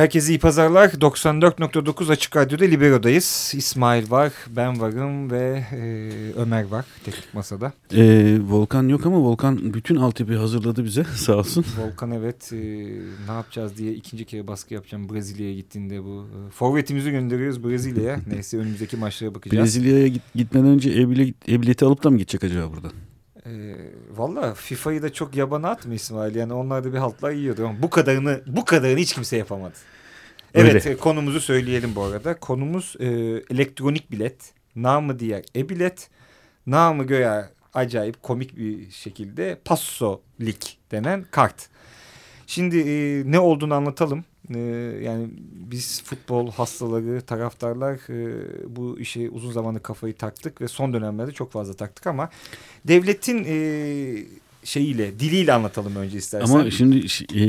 Herkese iyi pazarlar. 94.9 Açık Radyo'da Libero'dayız. İsmail var, ben varım ve e, Ömer var teknik masada. Ee, Volkan yok ama Volkan bütün altyapıyı hazırladı bize sağ olsun. Volkan evet e, ne yapacağız diye ikinci kere baskı yapacağım Brezilya'ya gittiğinde bu. E, forvetimizi gönderiyoruz Brezilya'ya. Neyse önümüzdeki maçlara bakacağız. Brezilya'ya git, gitmeden önce e-bileti alıp da mı gidecek acaba buradan? E, Valla FIFA'yı da çok yabana atma İsmail. Yani onlar da bir haltlar yiyordu ama bu kadarını bu kadarını hiç kimse yapamadı. Evet Öyle. konumuzu söyleyelim bu arada. Konumuz e, elektronik bilet. Namı diğer e-bilet. Namı göya acayip komik bir şekilde Passo Lig denen kart. Şimdi e, ne olduğunu anlatalım. E, yani biz futbol hastaları, taraftarlar e, bu işe uzun zamandır kafayı taktık ve son dönemlerde çok fazla taktık ama devletin e, şeyiyle, diliyle anlatalım önce istersen. Ama şimdi e,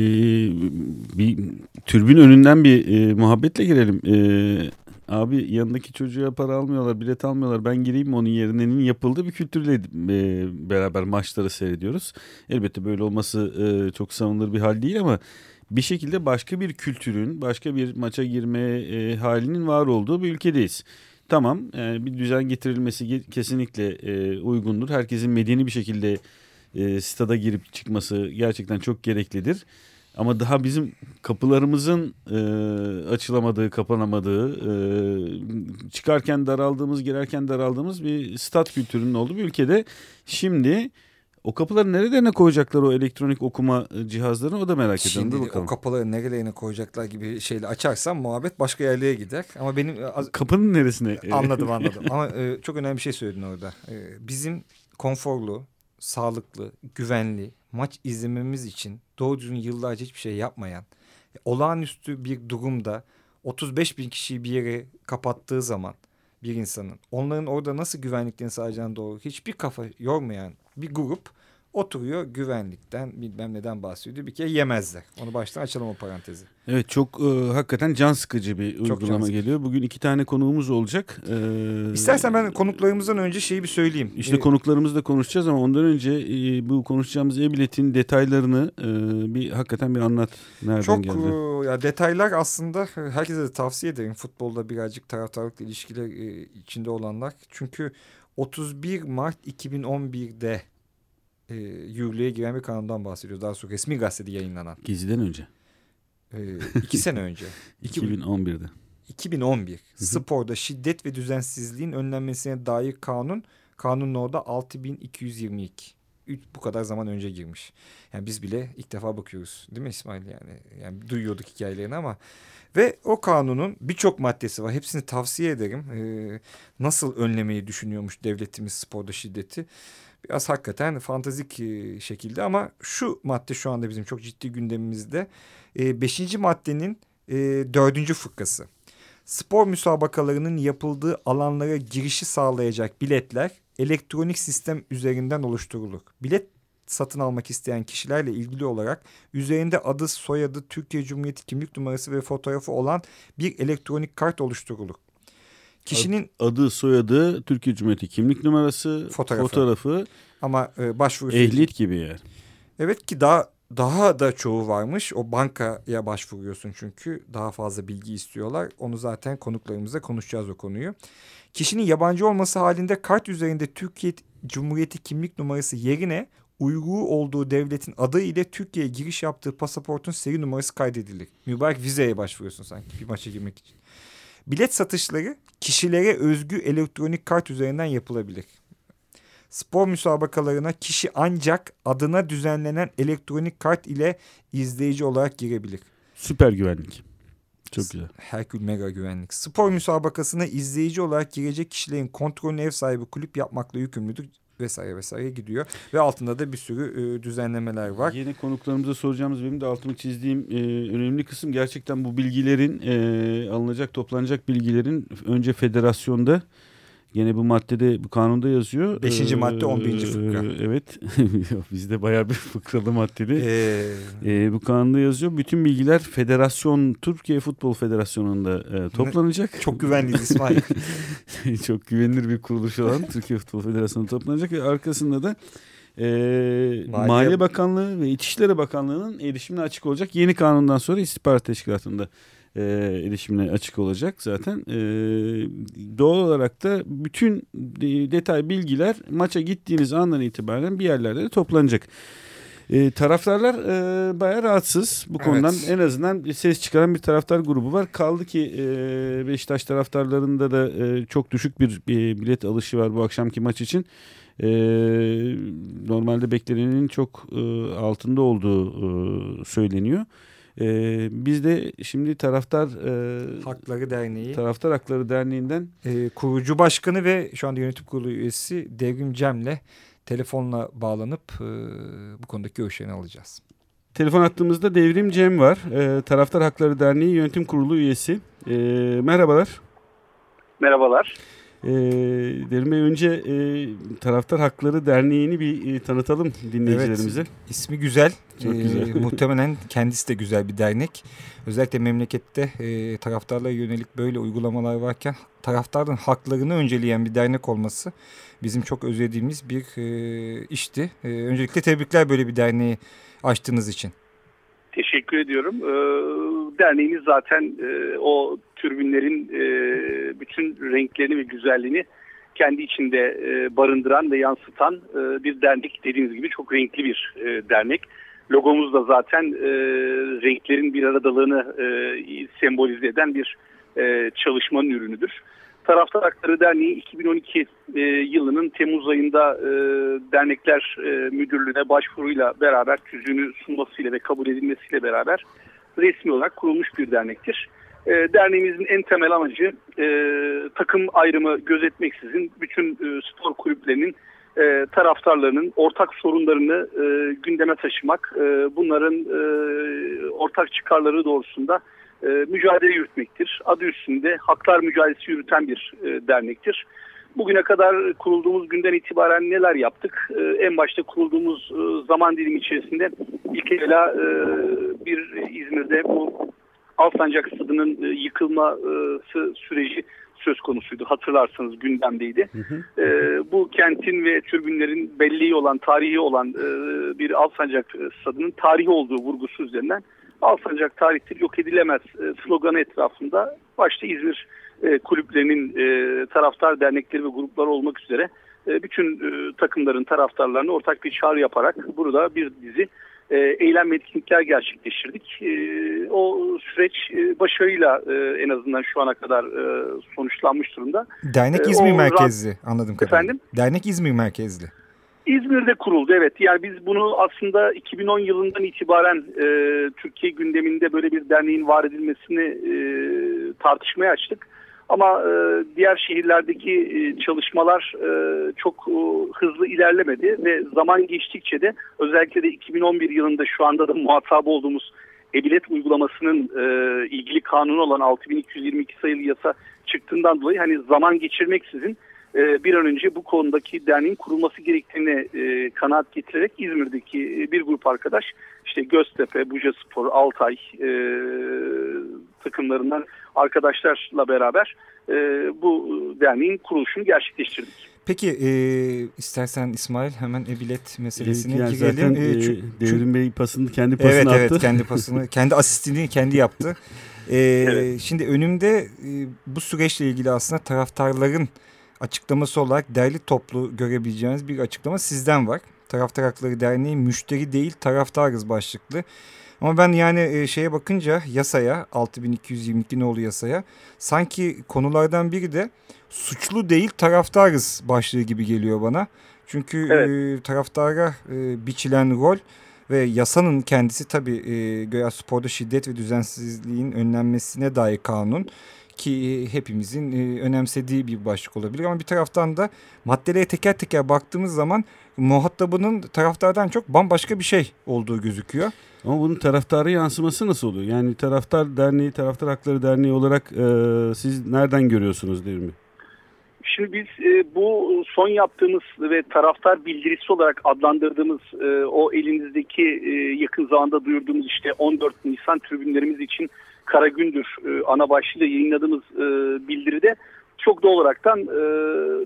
bir türbün önünden bir e, muhabbetle girelim. E, abi yanındaki çocuğa para almıyorlar, bilet almıyorlar. Ben gireyim mi onun yerine'nin yapıldığı bir kültürle e, beraber maçları seyrediyoruz. Elbette böyle olması e, çok savunulur bir hal değil ama bir şekilde başka bir kültürün, başka bir maça girme e, halinin var olduğu bir ülkedeyiz. Tamam, yani bir düzen getirilmesi ge- kesinlikle e, uygundur. Herkesin medeni bir şekilde e, stada girip çıkması gerçekten çok gereklidir. Ama daha bizim kapılarımızın e, açılamadığı, kapanamadığı, e, çıkarken daraldığımız, girerken daraldığımız bir stat kültürünün olduğu bir ülkede şimdi o kapıları nerelerine koyacaklar o elektronik okuma e, cihazlarını o da merak ediyorum. Şimdi Dur o bakalım. kapaları nerelerine koyacaklar gibi şeyle açarsam muhabbet başka yerlere gider. Ama benim e, az, Kapının neresine? e, anladım anladım. Ama e, çok önemli bir şey söyledin orada. E, bizim konforlu, sağlıklı, güvenli maç izlememiz için doğru düzgün yıllarca hiçbir şey yapmayan, olağanüstü bir durumda 35 bin kişiyi bir yere kapattığı zaman bir insanın onların orada nasıl güvenliklerini sağlayacağına doğru hiçbir kafa yormayan bir grup oturuyor güvenlikten bilmem neden bahsediyor. Bir kere yemezler. Onu baştan açalım o parantezi. Evet çok e, hakikaten can sıkıcı bir Çok uygulama sıkıcı. geliyor. Bugün iki tane konuğumuz olacak. E, İstersen ben konuklarımızdan önce şeyi bir söyleyeyim. İşte E, konuklarımızla konuşacağız ama ondan önce e, bu konuşacağımız e-biletin detaylarını e, bir hakikaten bir anlat. Nereden Çok geldi? e, ya detaylar aslında herkese de tavsiye ederim. Futbolda birazcık taraftarlıkla ilişkiler e, içinde olanlar. Çünkü 31 Mart 2011'de e, yürürlüğe giren bir kanundan bahsediyoruz. Daha sonra resmi gazetede yayınlanan. Geziden önce. E, iki sene önce. İki- 2011'de. 2011. Sporda şiddet ve düzensizliğin önlenmesine dair kanun. Kanun orada 6222. Bu kadar zaman önce girmiş. Yani biz bile ilk defa bakıyoruz. Değil mi İsmail yani? Yani duyuyorduk hikayelerini ama. Ve o kanunun birçok maddesi var. Hepsini tavsiye ederim. Ee, nasıl önlemeyi düşünüyormuş devletimiz sporda şiddeti. Biraz hakikaten fantazik e, şekilde ama şu madde şu anda bizim çok ciddi gündemimizde. E, beşinci maddenin e, dördüncü fıkrası. Spor müsabakalarının yapıldığı alanlara girişi sağlayacak biletler elektronik sistem üzerinden oluşturulur. Bilet satın almak isteyen kişilerle ilgili olarak üzerinde adı, soyadı, Türkiye Cumhuriyeti kimlik numarası ve fotoğrafı olan bir elektronik kart oluşturulur. Kişinin Adı, soyadı, Türkiye Cumhuriyeti kimlik numarası, Fotoğrafı. fotoğrafı, ama e, başvurusu ehliyet gibi yer. Evet ki daha daha da çoğu varmış. O bankaya başvuruyorsun çünkü daha fazla bilgi istiyorlar. Onu zaten konuklarımızla konuşacağız o konuyu. Kişinin yabancı olması halinde kart üzerinde Türkiye Cumhuriyeti kimlik numarası yerine uyruğu olduğu devletin adı ile Türkiye'ye giriş yaptığı pasaportun seri numarası kaydedilir. Mübarek vizeye başvuruyorsun sanki bir maça girmek için. Bilet satışları kişilere özgü elektronik kart üzerinden yapılabilir. Spor müsabakalarına kişi ancak adına düzenlenen elektronik kart ile izleyici olarak girebilir. Süper güvenlik. Çok güzel. Herkül Mega Güvenlik. Spor müsabakasına izleyici olarak girecek kişilerin kontrolünü ev sahibi kulüp yapmakla yükümlüdür vesaire vesaire gidiyor. Ve altında da bir sürü e, düzenlemeler var. Yeni konuklarımıza soracağımız benim de altını çizdiğim e, önemli kısım gerçekten bu bilgilerin e, alınacak toplanacak bilgilerin önce federasyonda Gene bu maddede bu kanunda yazıyor. Beşinci Ee, madde, on birinci fıkra. Evet. Bizde bayağı bir fıkralı maddeli. Ee, Ee, bu kanunda yazıyor. Bütün bilgiler Federasyon Türkiye Futbol Federasyonu'nda e, toplanacak. çok güvenliyiz İsmail. çok güvenilir bir kuruluş olan Türkiye Futbol Federasyonu toplanacak ve arkasında da e, Maliye- Maliye Bakanlığı ve İçişleri Bakanlığı'nın erişimine açık olacak. Yeni kanundan sonra istihbarat teşkilatında e, erişimine açık olacak zaten. E, doğal olarak da bütün de- detay bilgiler maça gittiğiniz andan itibaren bir yerlerde de toplanacak. E, taraftarlar e, bayağı rahatsız bu Evet. konudan. En azından ses çıkaran bir taraftar grubu var. Kaldı ki e, Beşiktaş taraftarlarında da e, çok düşük bir e, bilet alışı var bu akşamki maç için. E, normalde beklenenin çok e, altında olduğu e, söyleniyor. E, biz de şimdi taraftar e, Hakları Derneği Taraftar Hakları Derneği'nden e, kurucu başkanı ve şu anda yönetim kurulu üyesi Devrim Cem'le telefonla bağlanıp e, bu konudaki görüşlerini alacağız. telefon attığımızda Devrim Cem var. E, Taraftar Hakları Derneği Yönetim Kurulu üyesi. E, merhabalar. Merhabalar. E, Devrim Bey önce e, Taraftar Hakları Derneği'ni bir e, tanıtalım dinleyicilerimize. İsmi güzel. Çok Ee, güzel. muhtemelen kendisi de güzel bir dernek. Özellikle memlekette e, taraftarlara yönelik böyle uygulamalar varken taraftarın haklarını önceleyen bir dernek olması bizim çok özlediğimiz bir e, işti. E, öncelikle tebrikler böyle bir derneği açtığınız için. Teşekkür ediyorum. Ee, derneğimiz zaten e, o türbünlerin e, bütün renklerini ve güzelliğini kendi içinde e, barındıran ve yansıtan bir dernek. Dediğiniz gibi çok renkli bir dernek. Logomuz da zaten renklerin bir aradalığını sembolize eden bir çalışmanın ürünüdür. Taraftar Hakları Derneği 2012 e, yılının Temmuz ayında e, Dernekler e, Müdürlüğü'ne başvuruyla beraber tüzüğünü sunmasıyla ve kabul edilmesiyle beraber resmi olarak kurulmuş bir dernektir. E, derneğimizin en temel amacı e, takım ayrımı gözetmeksizin bütün e, spor kulüplerinin e, taraftarlarının ortak sorunlarını e, gündeme taşımak, e, bunların e, ortak çıkarları doğrusunda e, mücadele yürütmektir. Adı üstünde haklar mücadelesi yürüten bir e, dernektir. Bugüne kadar kurulduğumuz günden itibaren neler yaptık? E, en başta kurulduğumuz e, zaman dilimi içerisinde ilk evvela e, bir İzmir'de bu Alsancak Stadı'nın e, yıkılması süreci söz konusuydu. Hatırlarsanız gündemdeydi. E, bu kentin ve türbünlerin belleği olan, tarihi olan e, bir Alsancak Stadı'nın tarihi olduğu vurgusu üzerinden Alsancak tarihtir yok edilemez e, sloganı etrafında başta İzmir e, kulüplerinin e, taraftar dernekleri ve grupları olmak üzere bütün takımların taraftarlarına ortak bir çağrı yaparak burada bir dizi eylem ve etkinlikler gerçekleştirdik. O süreç başarıyla en azından şu ana kadar sonuçlanmış durumda. Dernek İzmir o merkezli anladım kadarıyla. Efendim? Dernek İzmir merkezli. İzmir'de kuruldu evet. Yani biz bunu aslında 2010 yılından itibaren e, Türkiye gündeminde böyle bir derneğin var edilmesini e, tartışmaya açtık. Ama e, diğer şehirlerdeki e, çalışmalar e, çok e, hızlı ilerlemedi ve zaman geçtikçe de özellikle de 2011 yılında şu anda da muhatap olduğumuz e-bilet uygulamasının e, ilgili kanunu olan 6222 sayılı yasa çıktığından dolayı hani zaman geçirmeksizin e, bir an önce bu konudaki derneğin kurulması gerektiğini e, kanaat getirerek İzmir'deki e, bir grup arkadaş işte Göztepe, Bucaspor, Altay e, takımlarından arkadaşlarla beraber e, bu derneğin kuruluşunu gerçekleştirdik. Peki e, istersen İsmail hemen e-bilet meselesine Yani girelim. zaten E, e, çünkü- Devrim Bey pasını kendi pasını Evet attı. evet kendi pasını, kendi asistini kendi yaptı. Ee, Evet. Şimdi önümde e, bu süreçle ilgili aslında taraftarların açıklaması olarak derli toplu görebileceğiniz bir açıklama sizden var. Taraftar Hakları Derneği müşteri değil taraftarız başlıklı. Ama ben yani e, şeye bakınca yasaya 6222 nolu yasaya sanki konulardan biri de suçlu değil taraftarız başlığı gibi geliyor bana. Çünkü Evet. e, taraftara e, biçilen rol ve yasanın kendisi tabii e, göya sporda şiddet ve düzensizliğin önlenmesine dair kanun ki e, hepimizin e, önemsediği bir başlık olabilir ama bir taraftan da maddelere teker teker baktığımız zaman muhatabının taraftardan çok bambaşka bir şey olduğu gözüküyor. Ama bunun taraftarı yansıması nasıl oluyor? Yani taraftar derneği, taraftar hakları derneği olarak e, siz nereden görüyorsunuz Devrim Bey? Şimdi biz e, bu son yaptığımız ve taraftar bildirisi olarak adlandırdığımız e, o elinizdeki e, yakın zamanda duyurduğumuz işte 14 Nisan tribünlerimiz için Kara Gündür e, ana başlığıyla yayınladığımız e, bildiride çok doğal olaraktan e,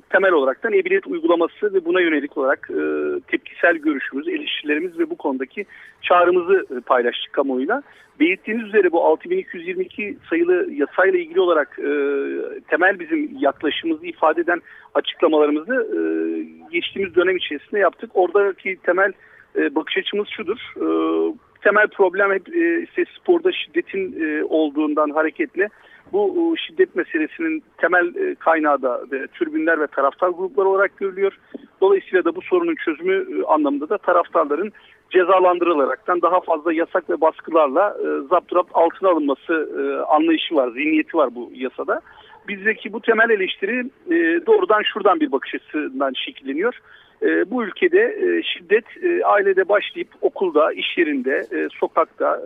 temel olaraktan e-bilet uygulaması ve buna yönelik olarak e, tepkisel görüşümüz, eleştirilerimiz ve bu konudaki çağrımızı e, paylaştık kamuoyuna. Belirttiğiniz üzere bu 6222 sayılı yasayla ilgili olarak e, temel bizim yaklaşımımızı ifade eden açıklamalarımızı e, geçtiğimiz dönem içerisinde yaptık. Oradaki temel e, bakış açımız şudur. E, temel problem hep e, işte sporda şiddetin e, olduğundan hareketle bu şiddet meselesinin temel e, kaynağı da e, türbünler ve taraftar grupları olarak görülüyor. Dolayısıyla da bu sorunun çözümü e, anlamında da taraftarların cezalandırılaraktan daha fazla yasak ve baskılarla zapturapt altına alınması anlayışı var, zihniyeti var bu yasada. Bizdeki bu temel eleştiri doğrudan şuradan bir bakış açısından şekilleniyor. Bu ülkede şiddet ailede başlayıp okulda, iş yerinde, sokakta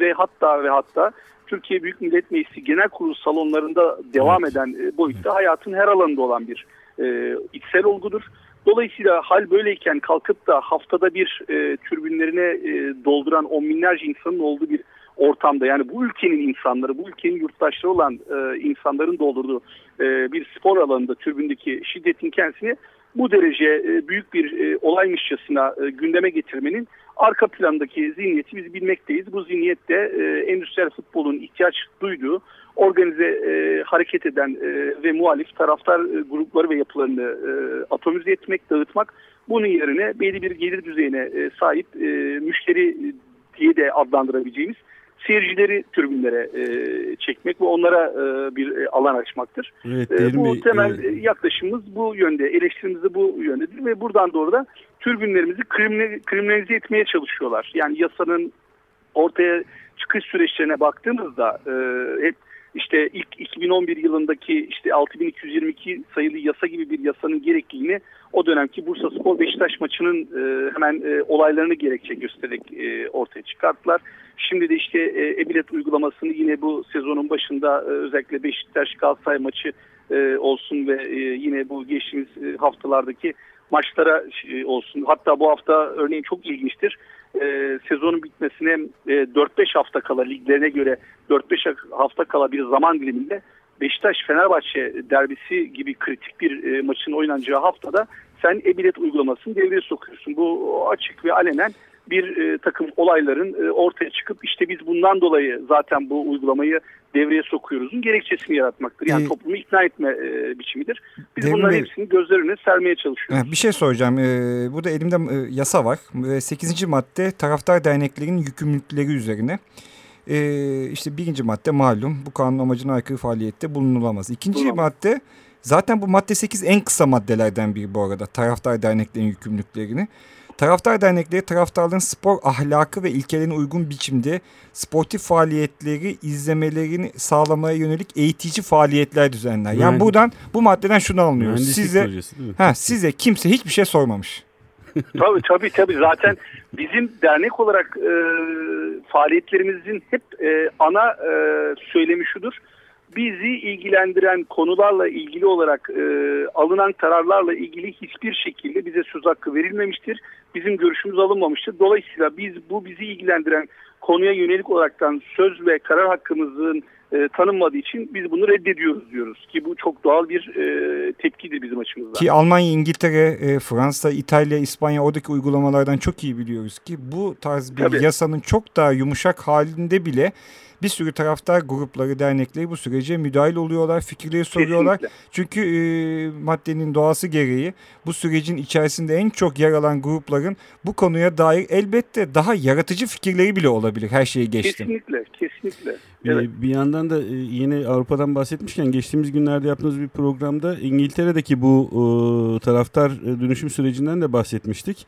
ve hatta ve hatta Türkiye Büyük Millet Meclisi Genel Kurulu salonlarında devam evet. eden e, boyutta hayatın her alanında olan bir e, içsel olgudur. Dolayısıyla hal böyleyken kalkıp da haftada bir e, türbünlerine e, dolduran on binlerce insanın olduğu bir ortamda yani bu ülkenin insanları, bu ülkenin yurttaşları olan e, insanların doldurduğu e, bir spor alanında türbündeki şiddetin kendisini bu derece e, büyük bir e, olaymışçasına e, gündeme getirmenin arka plandaki zihniyeti biz bilmekteyiz. Bu zihniyet de e, endüstriyel futbolun ihtiyaç duyduğu organize hareket eden ve muhalif taraftar grupları ve yapılarını atomize etmek, dağıtmak. Bunun yerine belli bir gelir düzeyine sahip müşteri diye de adlandırabileceğimiz seyircileri tribünlere e, çekmek ve onlara e, bir e, alan açmaktır. Evet, e, bu temel evet. yaklaşımımız bu yönde, eleştirimiz de bu yöndedir ve buradan doğru da tribünlerimizi kriminalize etmeye çalışıyorlar. Yani yasanın ortaya çıkış süreçlerine baktığımızda e, hep işte ilk 2011 yılındaki işte 6222 sayılı yasa gibi bir yasanın gerekliliğini o dönemki Bursa Spor Beşiktaş maçının e, hemen e, olaylarını gerekçe göstererek e, ortaya çıkarttılar. Şimdi de işte e, e-bilet uygulamasını yine bu sezonun başında e, özellikle Beşiktaş Galatasaray maçı e, olsun ve e, yine bu geçtiğimiz e, haftalardaki maçlara e, olsun. Hatta bu hafta örneğin çok ilginçtir. E, sezonun bitmesine e, 4-5 hafta kala liglerine göre 4-5 hafta kala bir zaman diliminde Beşiktaş-Fenerbahçe derbisi gibi kritik bir e, maçın oynanacağı haftada sen e-bilet uygulamasını devreye sokuyorsun. Bu açık ve alenen bir e, takım olayların e, ortaya çıkıp işte biz bundan dolayı zaten bu uygulamayı devreye sokuyoruzun gerekçesini yaratmaktır. Yani ee, toplumu ikna etme e, biçimidir. Biz bunların hepsini gözler önüne sermeye çalışıyoruz. Bir şey soracağım. Ee, burada elimde e, yasa var. 8. madde taraftar derneklerinin yükümlülükleri üzerine. Ee, işte birinci madde malum bu kanun amacına aykırı faaliyette bulunulamaz. İkinci Bulamaz. madde zaten bu madde 8 en kısa maddelerden biri bu arada taraftar derneklerin yükümlülüklerini. Taraftar dernekleri taraftarların spor ahlakı ve ilkelerine uygun biçimde sportif faaliyetleri izlemelerini sağlamaya yönelik eğitici faaliyetler düzenler. Yani buradan bu maddeden şunu anlıyoruz. size ha, size kimse hiçbir şey sormamış. tabii tabii tabii zaten bizim dernek olarak e, faaliyetlerimizin hep e, ana e, söylemi şudur bizi ilgilendiren konularla ilgili olarak e, alınan kararlarla ilgili hiçbir şekilde bize söz hakkı verilmemiştir. Bizim görüşümüz alınmamıştır. Dolayısıyla biz bu bizi ilgilendiren konuya yönelik olaraktan söz ve karar hakkımızın e, tanınmadığı için biz bunu reddediyoruz diyoruz ki bu çok doğal bir e, tepkidir bizim açımızdan. Ki Almanya, İngiltere, e, Fransa, İtalya, İspanya oradaki uygulamalardan çok iyi biliyoruz ki bu tarz bir Tabii. yasanın çok daha yumuşak halinde bile bir sürü taraftar grupları, dernekleri bu sürece müdahil oluyorlar, fikirleri soruyorlar. Kesinlikle. Çünkü e, maddenin doğası gereği bu sürecin içerisinde en çok yer alan grupların bu konuya dair elbette daha yaratıcı fikirleri bile olabilir her şeyi geçtim. Kesinlikle, kesinlikle. Evet. Bir yandan da e, yine Avrupa'dan bahsetmişken geçtiğimiz günlerde yaptığımız bir programda İngiltere'deki bu e, taraftar e, dönüşüm sürecinden de bahsetmiştik.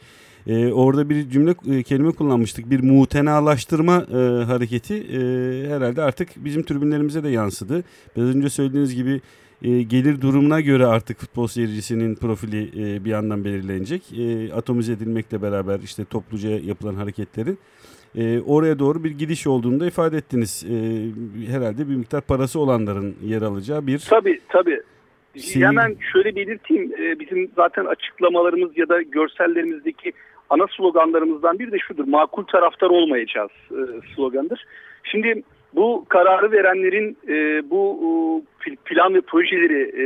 Orada bir cümle kelime kullanmıştık. Bir mutenalaştırma e, hareketi herhalde artık bizim tribünlerimize de yansıdı. Biraz önce söylediğiniz gibi gelir durumuna göre artık futbol seyircisinin profili bir yandan belirlenecek. Atomize edilmekle beraber işte topluca yapılan hareketlerin e, oraya doğru bir gidiş olduğunu da ifade ettiniz. E, herhalde bir miktar parası olanların yer alacağı bir... Tabii tabii. Seyir- Hemen şöyle belirteyim. Ee, Bizim zaten açıklamalarımız ya da görsellerimizdeki ana sloganlarımızdan biri de şudur. Makul taraftar olmayacağız e, sloganıdır. Şimdi bu kararı verenlerin e, bu e, pl- plan ve projeleri e,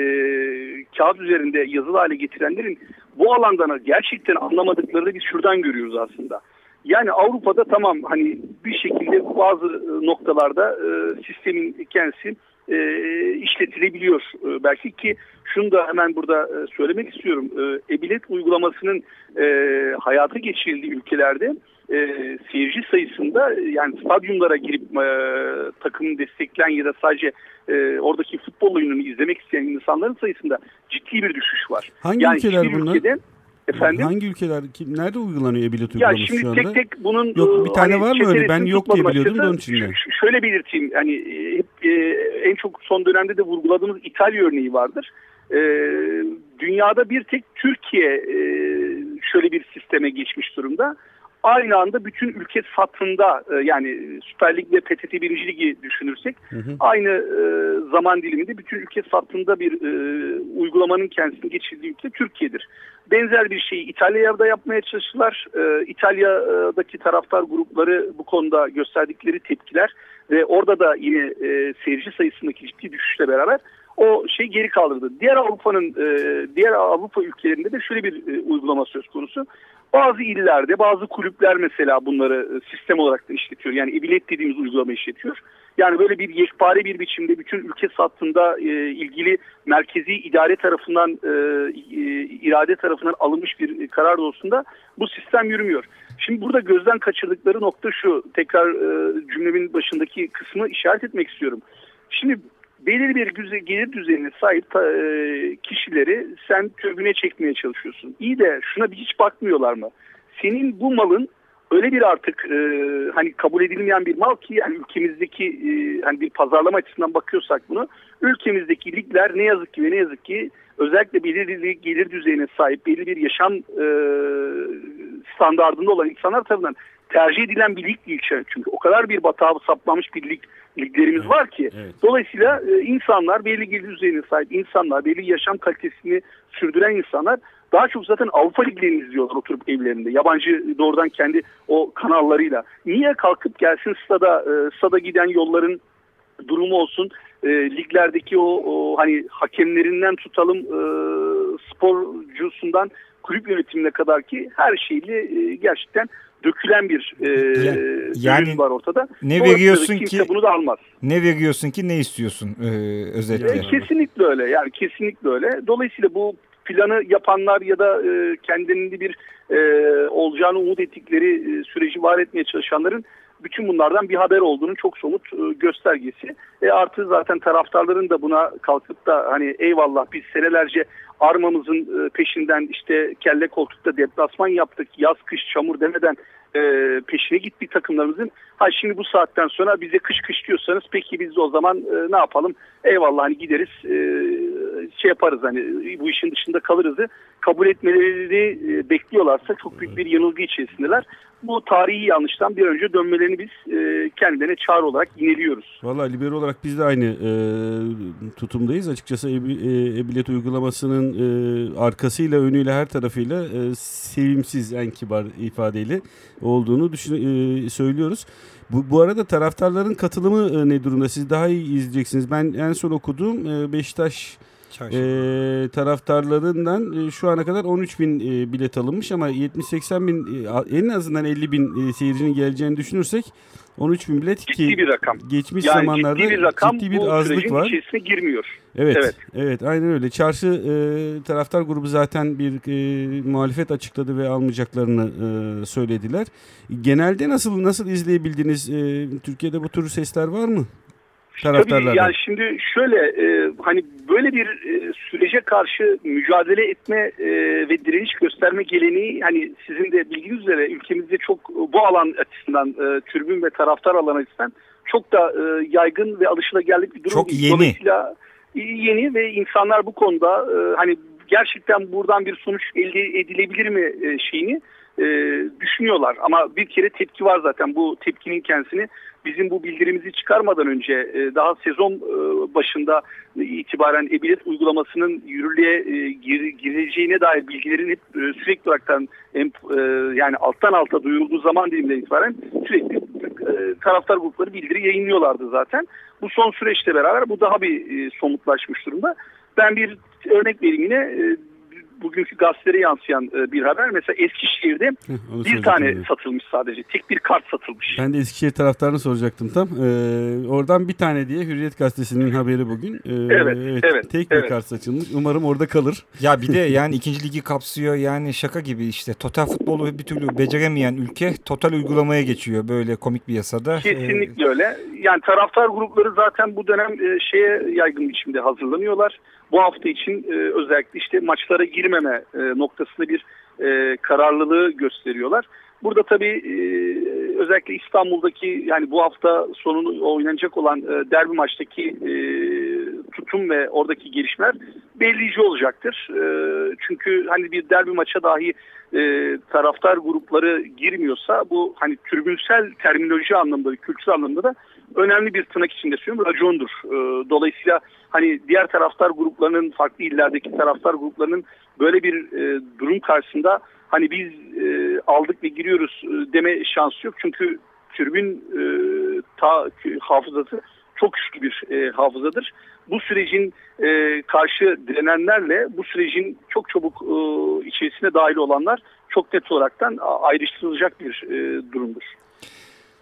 kağıt üzerinde yazılı hale getirenlerin bu alandan gerçekten anlamadıklarını biz şuradan görüyoruz aslında. Yani Avrupa'da tamam hani bir şekilde bazı e, noktalarda e, sistemin kendisi e, işletilebiliyor. E, belki ki şunu da hemen burada e, söylemek istiyorum. E, e-bilet uygulamasının e, hayata geçirildiği ülkelerde e, seyirci sayısında yani stadyumlara girip e, takımı destekleyen ya da sadece e, oradaki futbol oyununu izlemek isteyen insanların sayısında ciddi bir düşüş var. Hangi yani ülkeler bunlar? ülkede- efendim Hangi ülkeler, kim, nerede uygulanıyor e-bilet ya uygulaması şimdi şu anda? tek tek bunun Yok, bir tane var mı öyle? Ben yok diye biliyordum da onun için de. Şöyle belirteyim yani e, hep e, en çok son dönemde de vurguladığımız İtalya örneği vardır. E, dünyada bir tek Türkiye e, şöyle bir sisteme geçmiş durumda. Aynı anda bütün ülke satında e, yani Süper Lig ve PTT 1. Ligi düşünürsek Hı hı. aynı e, zaman diliminde bütün ülke satında bir e, uygulamanın kendisini geçirdiği ülke Türkiye'dir. Benzer bir şeyi İtalya'da yapmaya çalıştılar. E, İtalya'daki taraftar grupları bu konuda gösterdikleri tepkiler ve orada da yine e, seyirci sayısındaki ciddi düşüşle beraber o şey geri kaldırdı. Diğer Avrupa'nın e, diğer Avrupa ülkelerinde de şöyle bir e, uygulama söz konusu. Bazı illerde bazı kulüpler mesela bunları e, sistem olarak da işletiyor. Yani e-bilet dediğimiz uygulama işletiyor. Yani böyle bir yekpare bir biçimde bütün ülke sattığında e, ilgili merkezi idare tarafından e, e, irade tarafından alınmış bir karar doğrusunda bu sistem yürümüyor. Şimdi burada gözden kaçırdıkları nokta şu. Tekrar e, cümlemin başındaki kısmı işaret etmek istiyorum. Şimdi belirli bir güze- gelir düzeyine sahip e, kişileri sen tribüne çekmeye çalışıyorsun. İyi de şuna bir hiç bakmıyorlar mı? Senin bu malın öyle bir artık e, hani kabul edilmeyen bir mal ki yani ülkemizdeki e, hani bir pazarlama açısından bakıyorsak bunu ülkemizdeki ligler ne yazık ki ve ne yazık ki özellikle belirli bir gelir düzeyine sahip belli bir yaşam e, standartında olan insanlar tarafından tercih edilen bir lig değil çünkü o kadar bir batağa saplanmış bir lig liglerimiz var ki evet. dolayısıyla e, insanlar belli gelir düzeyine sahip insanlar belli yaşam kalitesini sürdüren insanlar daha çok zaten Avrupa liglerini izliyorlar oturup evlerinde. Yabancı doğrudan kendi o kanallarıyla. Niye kalkıp gelsin stada, e, stada giden yolların durumu olsun. E, liglerdeki o, o hani hakemlerinden tutalım e, sporcusundan kulüp yönetimine kadar ki her şeyle e, gerçekten dökülen bir e, Ya- yani ürün var ortada. ne veriyorsun ki- bunu da almaz. Ne veriyorsun ki ne istiyorsun e, özetle? E, kesinlikle öyle. Yani kesinlikle öyle. Dolayısıyla bu planı yapanlar ya da e, kendilerinde bir e, olacağını umut ettikleri e, süreci var etmeye çalışanların bütün bunlardan bir haber olduğunu çok somut e, göstergesi. E, artı zaten taraftarların da buna kalkıp da hani eyvallah biz senelerce armamızın e, peşinden işte kelle koltukta deplasman yaptık yaz kış çamur demeden e, peşine gittik takımlarımızın. Ha şimdi bu saatten sonra bize kış kış diyorsanız peki biz de o zaman e, ne yapalım? Eyvallah hani gideriz e, şey yaparız hani bu işin dışında kalırızı kabul etmeleri bekliyorlarsa çok büyük bir yanılgı içerisindeler. Bu tarihi yanlıştan bir önce dönmelerini biz e, kendilerine çağrı olarak yineliyoruz. Valla libero olarak biz de aynı e, tutumdayız. Açıkçası e- e- e-bilet uygulamasının e, arkasıyla önüyle her tarafıyla e, sevimsiz en kibar ifadeyle olduğunu düşün, e, söylüyoruz. Bu, bu arada taraftarların katılımı e, ne durumda? Siz daha iyi izleyeceksiniz. Ben en son okuduğum e, Beşiktaş. E, taraftarlarından e, şu ana kadar 13 bin e, bilet alınmış ama 70-80 bin e, en azından 50 bin e, seyircinin geleceğini düşünürsek 13 bin bilet ki Ciddi bir rakam. geçmiş Yani zamanlarda ciddi bir rakam ciddi bir bu azlık var. içerisine girmiyor. Evet, evet. Evet. aynen öyle. Çarşı e, taraftar grubu zaten bir e, muhalefet açıkladı ve almayacaklarını e, söylediler. Genelde nasıl nasıl izleyebildiniz? E, Türkiye'de bu tür sesler var mı? Taraftarlardan. Tabii yani şimdi şöyle e, hani böyle bir e, sürece karşı mücadele etme e, ve direniş gösterme geleneği hani sizin de bildiğiniz üzere ülkemizde çok bu alan açısından e, türbün ve taraftar alan açısından çok da e, yaygın ve alışılageldik bir durum. Çok yeni. Dolayısıyla yeni ve insanlar bu konuda e, hani gerçekten buradan bir sonuç elde edilebilir mi e, şeyini e, düşünüyorlar. Ama bir kere tepki var zaten bu tepkinin kendisini bizim bu bildirimizi çıkarmadan önce e, daha sezon e, başında itibaren e-bilet uygulamasının yürürlüğe e, gir, gireceğine dair bilgilerin hep e, sürekli olaraktan e, yani alttan alta duyurulduğu zaman diliminden itibaren sürekli e, taraftar grupları bildiri yayınlıyorlardı zaten. Bu son süreçte beraber bu daha bir e, somutlaşmış durumda. Ben bir örnek vereyim yine. E, bugünkü gazetelere yansıyan e, bir haber. Mesela Eskişehir'de Heh, bir tane yani. satılmış sadece. Tek bir kart satılmış. Ben de Eskişehir taraftarını soracaktım tam. Ee, oradan bir tane diye Hürriyet Gazetesi'nin haberi bugün. Ee, evet, evet, evet. Tek evet. bir kart satılmış. Umarım orada kalır. Ya bir de yani ikinci ligi kapsıyor. Yani şaka gibi işte. Total futbolu bir türlü beceremeyen ülke total uygulamaya geçiyor. Böyle komik bir yasada. Kesinlikle ee... öyle. Yani taraftar grupları zaten bu dönem e, şeye yaygın biçimde hazırlanıyorlar bu hafta için e, özellikle işte maçlara girmeme e, noktasında bir e, kararlılığı gösteriyorlar. Burada tabii e, özellikle İstanbul'daki yani bu hafta sonu oynanacak olan e, derbi maçtaki e, tutum ve oradaki gelişmeler belirleyici olacaktır. E, çünkü hani bir derbi maça dahi e, taraftar grupları girmiyorsa bu hani türbünsel terminoloji anlamında, kültür anlamında da önemli bir tırnak içinde söylüyorum racondur. E, dolayısıyla hani diğer taraftar gruplarının farklı illerdeki taraftar gruplarının böyle bir e, durum karşısında hani biz e, aldık ve giriyoruz e, deme şansı yok. Çünkü türbün e, ta, hafızası çok güçlü bir e, hafızadır. Bu sürecin e, karşı direnenlerle bu sürecin çok çabuk e, içerisine dahil olanlar çok net olaraktan ayrıştırılacak bir e, durumdur.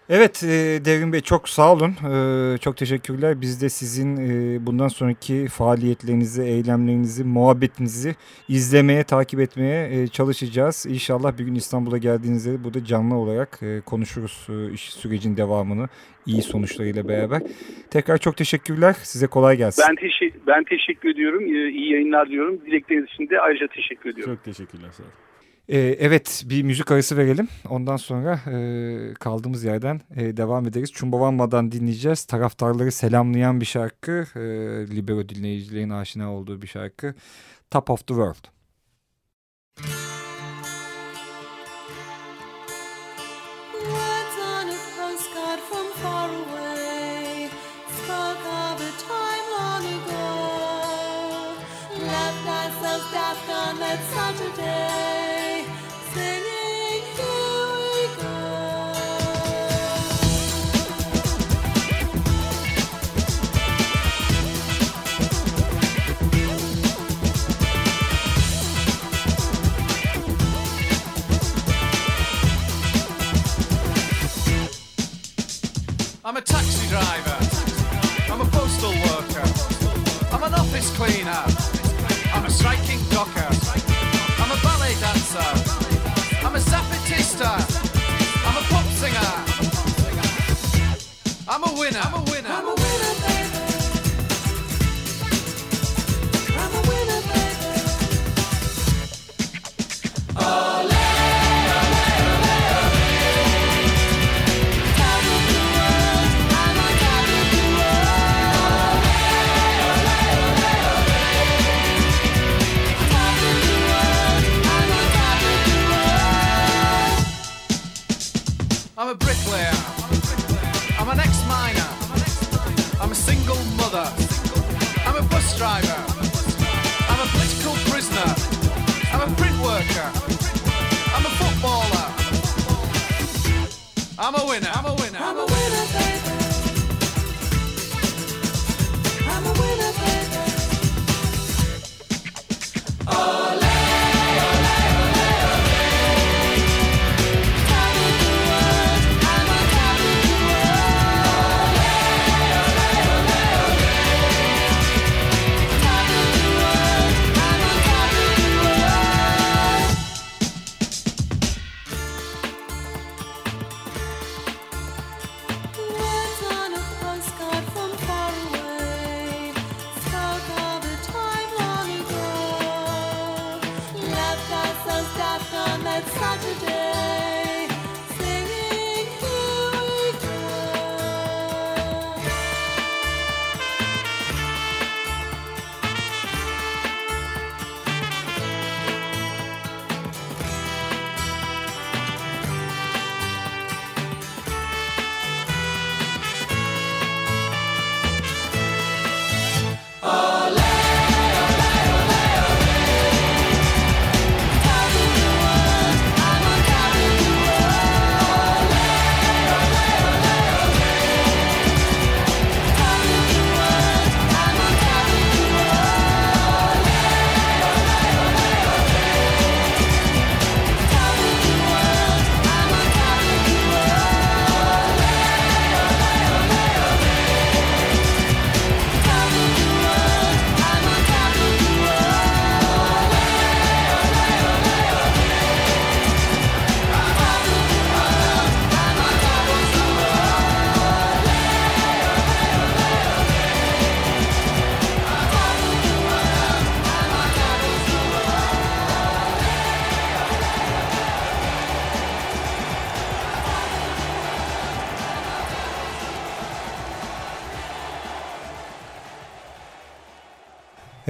Evet e, Devrim Bey çok sağ olun. E, çok teşekkürler. Biz de sizin e, bundan sonraki faaliyetlerinizi, eylemlerinizi, muhabbetinizi izlemeye, takip etmeye çalışacağız. İnşallah bir gün İstanbul'a geldiğinizde burada canlı olarak konuşuruz iş sürecin devamını iyi sonuçlarıyla beraber. Tekrar çok teşekkürler. Size kolay gelsin. Ben, teşe ben teşekkür ediyorum. İyi yayınlar diyorum. Dilekleriniz için de ayrıca teşekkür ediyorum. Çok teşekkürler. Sağ olun. Ee, evet bir müzik arası verelim. Ondan sonra e, kaldığımız yerden e, devam ederiz. Chumbawamba'dan dinleyeceğiz. Taraftarları selamlayan bir şarkı. E, Libero dinleyicilerin aşina olduğu bir şarkı. Top of the World. I'm a taxi driver. I'm a postal worker. I'm an office cleaner. I'm a striking docker. Winner. I'm a winner. I'm a on that Saturday.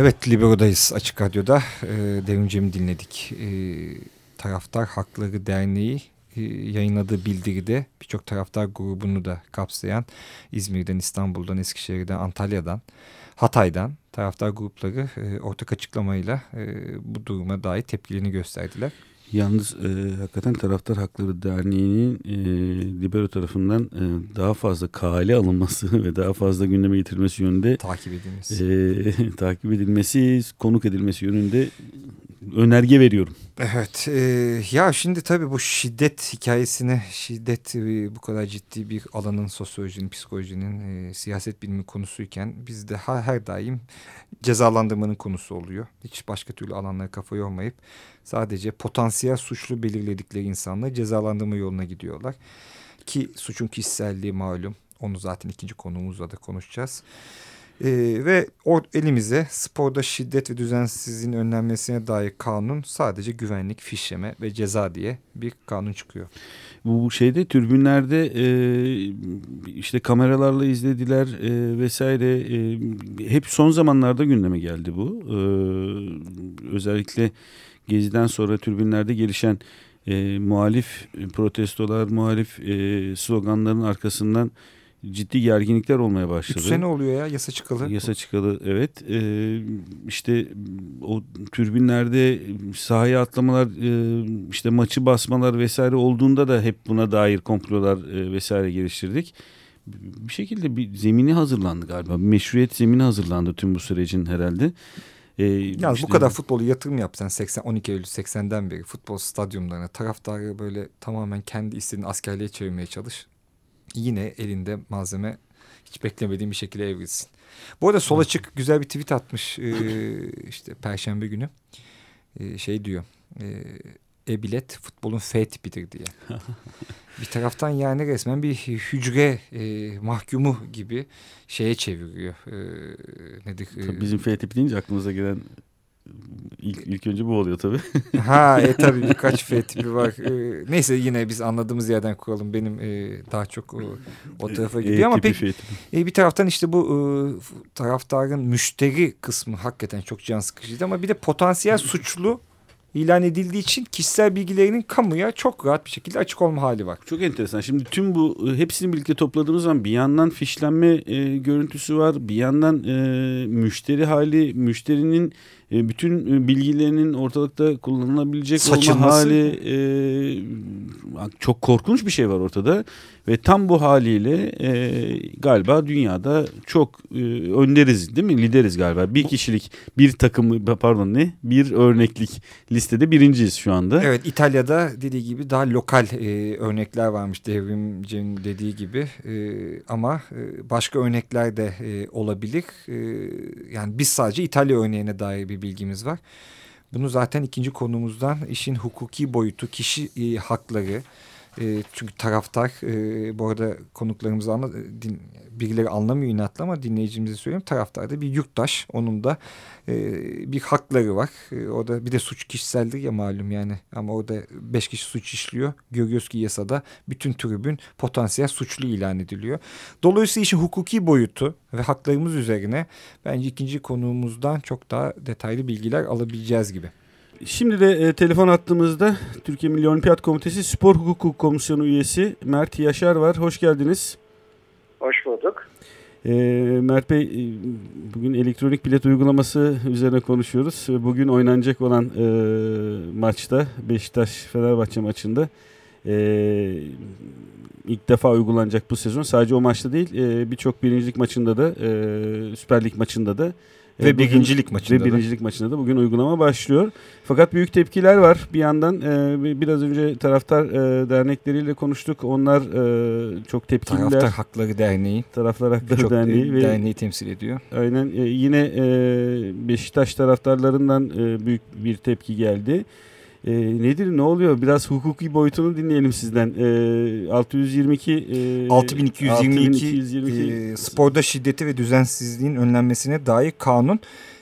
Evet Libero'dayız Açık Radyo'da. E, Devrim Cem'i dinledik. E, Taraftar Hakları Derneği e, yayınladığı bildiride birçok taraftar grubunu da kapsayan İzmir'den, İstanbul'dan, Eskişehir'den, Antalya'dan, Hatay'dan taraftar grupları e, ortak açıklamayla e, bu duruma dair tepkilerini gösterdiler. Yalnız e, hakikaten Taraftar Hakları Derneği'nin e, Libero tarafından e, daha fazla kale alınması ve daha fazla gündeme getirilmesi yönünde takip edilmesi, e, takip edilmesi, konuk edilmesi yönünde önerge veriyorum. Evet e, ya şimdi tabii bu şiddet hikayesine şiddet e, bu kadar ciddi bir alanın sosyolojinin, psikolojinin, e, siyaset bilimi konusuyken bizde her, her daim cezalandırmanın konusu oluyor. Hiç başka türlü alanlara kafa yormayıp sadece potansiyel suçlu belirledikleri insanları cezalandırma yoluna gidiyorlar. Ki suçun kişiselliği malum. Onu zaten ikinci konumuzla da konuşacağız. Ee, ve o, elimize sporda şiddet ve düzensizliğin önlenmesine dair kanun sadece güvenlik, fişleme ve ceza diye bir kanun çıkıyor. Bu şeyde türbünlerde e, işte kameralarla izlediler e, vesaire e, hep son zamanlarda gündeme geldi bu. E, özellikle Gezi'den sonra türbünlerde gelişen e, muhalif protestolar, muhalif e, sloganların arkasından ciddi gerginlikler olmaya başladı. 3 sene oluyor ya yasa çıkalı. Yasa çıkalı evet. Ee, işte o türbinlerde sahaya atlamalar, e, işte maçı basmalar vesaire olduğunda da hep buna dair komplolar e, vesaire geliştirdik. Bir şekilde bir zemini hazırlandı galiba. Bir meşruiyet zemini hazırlandı tüm bu sürecin herhalde. Ee, ya işte, bu kadar futbolu yatırım yapsan 80 12 Eylül 80'den beri futbol stadyumlarına taraftarı böyle tamamen kendi istediğin askerliğe çevirmeye çalış yine elinde malzeme hiç beklemediğim bir şekilde evrilsin. Bu arada sol açık güzel bir tweet atmış ee, işte perşembe günü. Ee, şey diyor. E, e-bilet futbolun F tipidir diye. bir taraftan yani resmen bir hücre e, mahkumu gibi şeye çeviriyor. E, nedir? Tabii bizim F tipi deyince aklımıza gelen İlk, ilk önce bu oluyor tabii. ha e tabii birkaç F tipi var. E, neyse yine biz anladığımız yerden kuralım. Benim e, daha çok o, o tarafa gidiyor e, ama pek e, bir taraftan işte bu e, taraftarın müşteri kısmı hakikaten çok can sıkıcıydı ama bir de potansiyel suçlu ilan edildiği için kişisel bilgilerinin kamuya çok rahat bir şekilde açık olma hali var. Çok enteresan. Şimdi tüm bu e, hepsini birlikte topladığımız zaman bir yandan fişlenme e, görüntüsü var. Bir yandan e, müşteri hali, müşterinin e, bütün e, bilgilerinin ortalıkta kullanılabilecek Saçılması. olma hali e, çok korkunç bir şey var ortada ve tam bu haliyle e, galiba dünyada çok e, önderiz değil mi? Lideriz galiba. Bir kişilik bir takım pardon ne? Bir örneklik listede birinciyiz şu anda. Evet İtalya'da dediği gibi daha lokal e, örnekler varmış. Devrimcinin dediği gibi. E, ama e, başka örnekler de e, olabilir. E, yani biz sadece İtalya örneğine dair bir bilgimiz var. Bunu zaten ikinci konumuzdan işin hukuki boyutu, kişi e, hakları, e, çünkü taraftar e, bu arada konuklarımız anla, din, birileri anlamıyor inatla ama dinleyicimize söyleyeyim. Taraftar da bir yurttaş. Onun da e, bir hakları var. E, orada bir de suç kişiseldir ya malum yani. Ama orada beş kişi suç işliyor. Görüyoruz ki yasada bütün tribün potansiyel suçlu ilan ediliyor. Dolayısıyla işin hukuki boyutu ve haklarımız üzerine bence ikinci konuğumuzdan çok daha detaylı bilgiler alabileceğiz gibi. Şimdi de e, telefon attığımızda Türkiye Milli Olimpiyat Komitesi Spor Hukuku Komisyonu üyesi Mert Yaşar var. Hoş geldiniz. Hoş bulduk. E, Mert Bey e, bugün elektronik bilet uygulaması üzerine konuşuyoruz. Bugün oynanacak olan e, maçta Beşiktaş-Fenerbahçe maçında e, ilk defa uygulanacak bu sezon. Sadece o maçta değil e, birçok birincilik maçında da e, Süper Lig maçında da ve e, birincilik maçında ve birincilik da. maçında da bugün uygulama başlıyor. Fakat büyük tepkiler var. Bir yandan e, biraz önce taraftar e, dernekleriyle konuştuk. Onlar e, çok tepkililer. Taraftar Hakları Derneği. Taraftar Hakları çok Derneği. Ve, derneği temsil ediyor. Aynen. E, yine e, Beşiktaş taraftarlarından e, büyük bir tepki geldi. E, nedir ne oluyor? Biraz hukuki boyutunu dinleyelim sizden. E, 622 e, 6222, 6222 e, sporda şiddeti ve düzensizliğin önlenmesine dair kanun.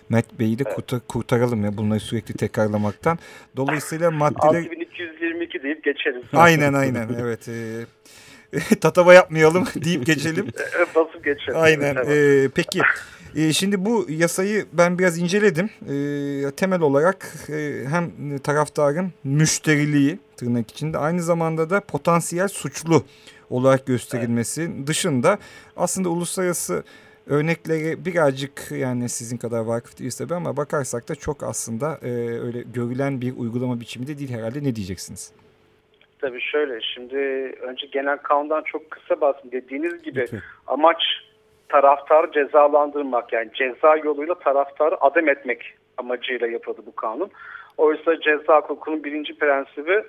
Mert Bey'i de kurtar, kurtaralım ya bunları sürekli tekrarlamaktan. Dolayısıyla maddeler... 6222 deyip geçelim. Aynen aynen evet. E, tatava yapmayalım deyip geçelim. Basıp geçelim. Aynen. Tamam. E, peki E, şimdi bu yasayı ben biraz inceledim. E, temel olarak e, hem taraftarın müşteriliği tırnak içinde aynı zamanda da potansiyel suçlu olarak gösterilmesi evet. dışında aslında uluslararası örnekleri birazcık yani sizin kadar vakıf değiliz tabii ama bakarsak da çok aslında e, öyle görülen bir uygulama biçimi de değil herhalde. Ne diyeceksiniz? Tabii şöyle şimdi önce genel kanundan çok kısa bahsedeyim. Dediğiniz gibi Lütfen. amaç taraftarı cezalandırmak yani ceza yoluyla taraftarı adem etmek amacıyla yapıldı bu kanun. Oysa ceza hukukunun birinci prensibi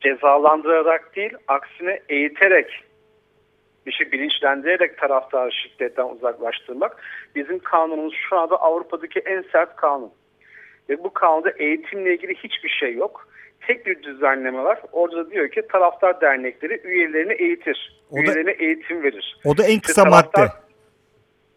cezalandırarak değil aksine eğiterek şey bilinçlendirerek taraftarı şiddetten uzaklaştırmak. Bizim kanunumuz şu anda Avrupa'daki en sert kanun. Ve bu kanunda eğitimle ilgili hiçbir şey yok. Tek bir düzenleme var. Orada da diyor ki taraftar dernekleri üyelerini eğitir. O üyelerine da, eğitim verir. O da en kısa işte taraftar, madde.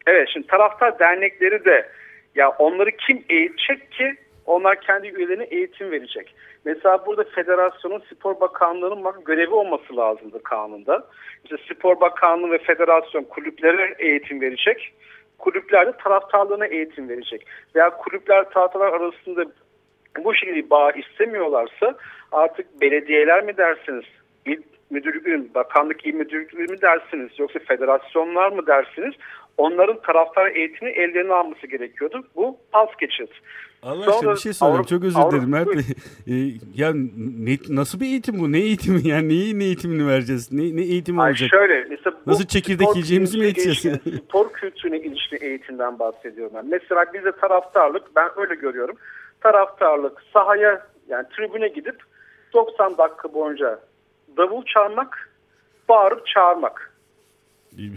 Evet şimdi taraftar dernekleri de ya onları kim eğitecek ki onlar kendi üyelerine eğitim verecek. Mesela burada federasyonun spor bakanlığının görevi olması lazımdı kanunda. İşte spor bakanlığı ve federasyon kulüplere eğitim verecek. Kulüpler de taraftarlarına eğitim verecek. Veya kulüpler taraftarlar arasında bu şekilde bağ istemiyorlarsa artık belediyeler mi dersiniz? İl müdürlüğü, bakanlık il müdürlüğü mü dersiniz? Yoksa federasyonlar mı dersiniz? Onların taraftar eğitimi ellerine alması gerekiyordu. Bu pas geçit. Allah aşkına bir şey sorayım. Çok özür dilerim Mert Bey. Ee, ya ne, nasıl bir eğitim bu? Ne eğitimi? Yani neyi ne eğitimini vereceğiz? Ne, ne eğitimi Ay olacak? Şöyle, mesela nasıl çekirdek yiyeceğimizi mi eğiteceğiz? spor kültürüne ilişkin eğitimden bahsediyorum ben. Mesela bizde taraftarlık, ben öyle görüyorum. Taraftarlık sahaya yani tribüne gidip 90 dakika boyunca davul çalmak, bağırıp çağırmak.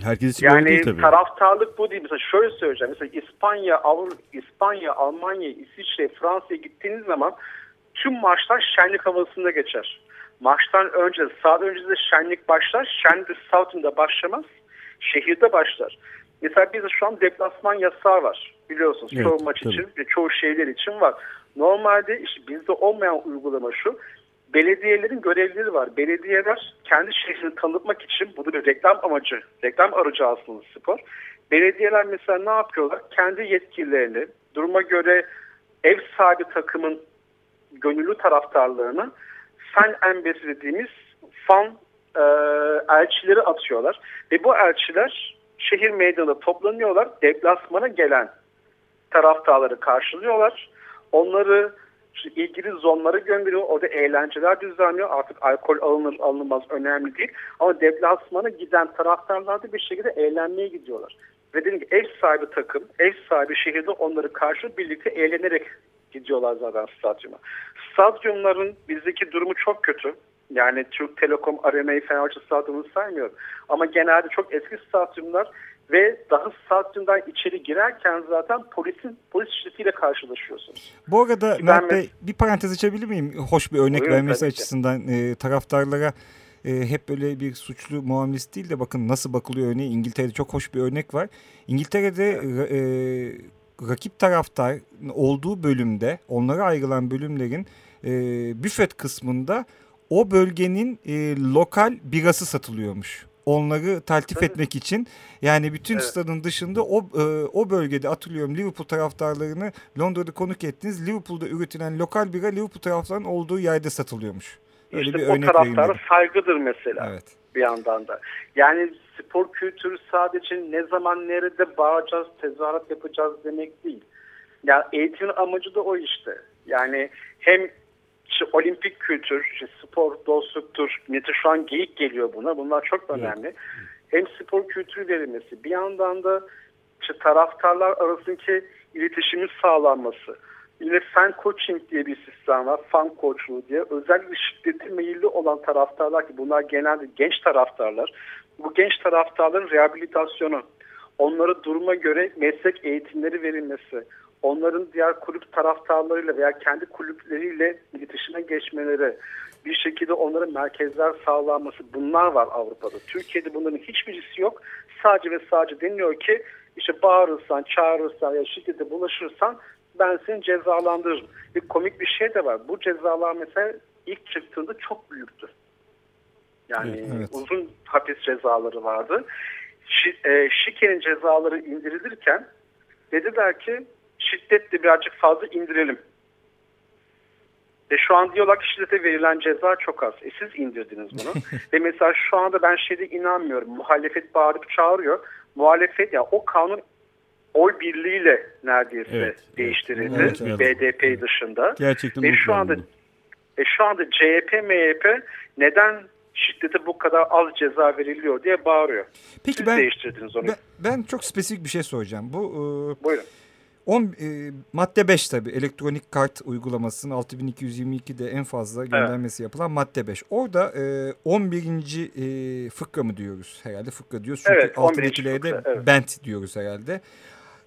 Herkes için yani değil tabii. taraftarlık bu değil. Mesela şöyle söyleyeceğim. Mesela İspanya, Avrupa, İspanya, Almanya, İsviçre, Fransa'ya gittiğiniz zaman tüm maçlar şenlik havasında geçer. Maçtan önce, saat öncesinde şenlik başlar. Şenlik statında başlamaz. Şehirde başlar. Mesela bizde şu an deplasman yasağı var. Biliyorsunuz evet, çoğu maç tabii. için ve çoğu şeyler için var. Normalde işte bizde olmayan uygulama şu belediyelerin görevleri var. Belediyeler kendi şehrini tanıtmak için bu da bir reklam amacı, reklam aracı aslında spor. Belediyeler mesela ne yapıyorlar? Kendi yetkililerini duruma göre ev sahibi takımın gönüllü taraftarlarını fan embesi dediğimiz fan e, elçileri atıyorlar. Ve bu elçiler şehir meydanında toplanıyorlar. Deplasmana gelen taraftarları karşılıyorlar. Onları ilgili zonlara gönderiyor. Orada eğlenceler düzenliyor. Artık alkol alınır alınmaz önemli değil. Ama deplasmana giden taraftarlar da bir şekilde eğlenmeye gidiyorlar. Ve dedim ki ev sahibi takım, ev sahibi şehirde onları karşı birlikte eğlenerek gidiyorlar zaten stadyuma. Stadyumların bizdeki durumu çok kötü. Yani Türk Telekom Arena'yı Fenerbahçe stadyumunu saymıyorum. Ama genelde çok eski stadyumlar ve daha stadyumdan içeri girerken zaten polisin polis şiddetiyle karşılaşıyorsunuz. Bu arada Ki Mert Bey bir parantez açabilir miyim? Hoş bir örnek Buyurun, vermesi açısından e, taraftarlara e, hep böyle bir suçlu muamelesi değil de bakın nasıl bakılıyor örneği İngiltere'de çok hoş bir örnek var. İngiltere'de evet. e, rakip taraftar olduğu bölümde onlara ayrılan bölümlerin e, büfet kısmında o bölgenin e, lokal birası satılıyormuş onları taltif evet. etmek için. Yani bütün evet. stadın dışında o e, o bölgede hatırlıyorum Liverpool taraftarlarını Londra'da konuk ettiniz. Liverpool'da üretilen lokal bira Liverpool taraftarının olduğu yerde satılıyormuş. Öyle işte bir o taraftara saygıdır mesela evet. bir yandan da. Yani spor kültürü sadece ne zaman nerede bağıracağız, tezahürat yapacağız demek değil. Ya yani eğitimin amacı da o işte. Yani hem işte olimpik kültür, işte spor, dostluktur. Neti şu an geyik geliyor buna. Bunlar çok önemli. Evet. Hem spor kültürü verilmesi, bir yandan da işte taraftarlar arasındaki iletişimin sağlanması. Yine fan coaching diye bir sistem var. Fan koçluğu diye. Özellikle şiddeti meyilli olan taraftarlar ki bunlar genelde genç taraftarlar. Bu genç taraftarların rehabilitasyonu, onlara duruma göre meslek eğitimleri verilmesi, onların diğer kulüp taraftarlarıyla veya kendi kulüpleriyle iletişime geçmeleri, bir şekilde onlara merkezler sağlanması bunlar var Avrupa'da. Türkiye'de bunların hiçbirisi yok. Sadece ve sadece deniyor ki işte bağırırsan, çağırırsan ya şiddete bulaşırsan ben seni cezalandırırım. Bir komik bir şey de var. Bu cezalar mesela ilk çıktığında çok büyüktü. Yani evet. uzun hapis cezaları vardı. Şi, e, şikenin cezaları indirilirken Dediler ki şiddetle birazcık fazla indirelim. Ve şu an diyorlar ki şiddete verilen ceza çok az. E siz indirdiniz bunu. Ve mesela şu anda ben şeyde inanmıyorum. Muhalefet bağırıp çağırıyor. Muhalefet ya o kanun oy birliğiyle neredeyse Evet, evet. değiştirildi. Evet, evet. BDP dışında. Gerçekten Ve şu anda e şu anda CHP, MHP neden şiddete bu kadar az ceza veriliyor diye bağırıyor. Peki Siz ben, değiştirdiniz onu. ben ben çok spesifik bir şey soracağım. Bu e, Buyurun. 10 e, madde 5 tabii elektronik kart uygulamasının 6222'de en fazla göndermesi yapılan madde 5. Orada e, 11. E, fıkra mı diyoruz herhalde fıkra diyoruz. Çünkü Evet, 11. altındakilere de evet. bent diyoruz herhalde.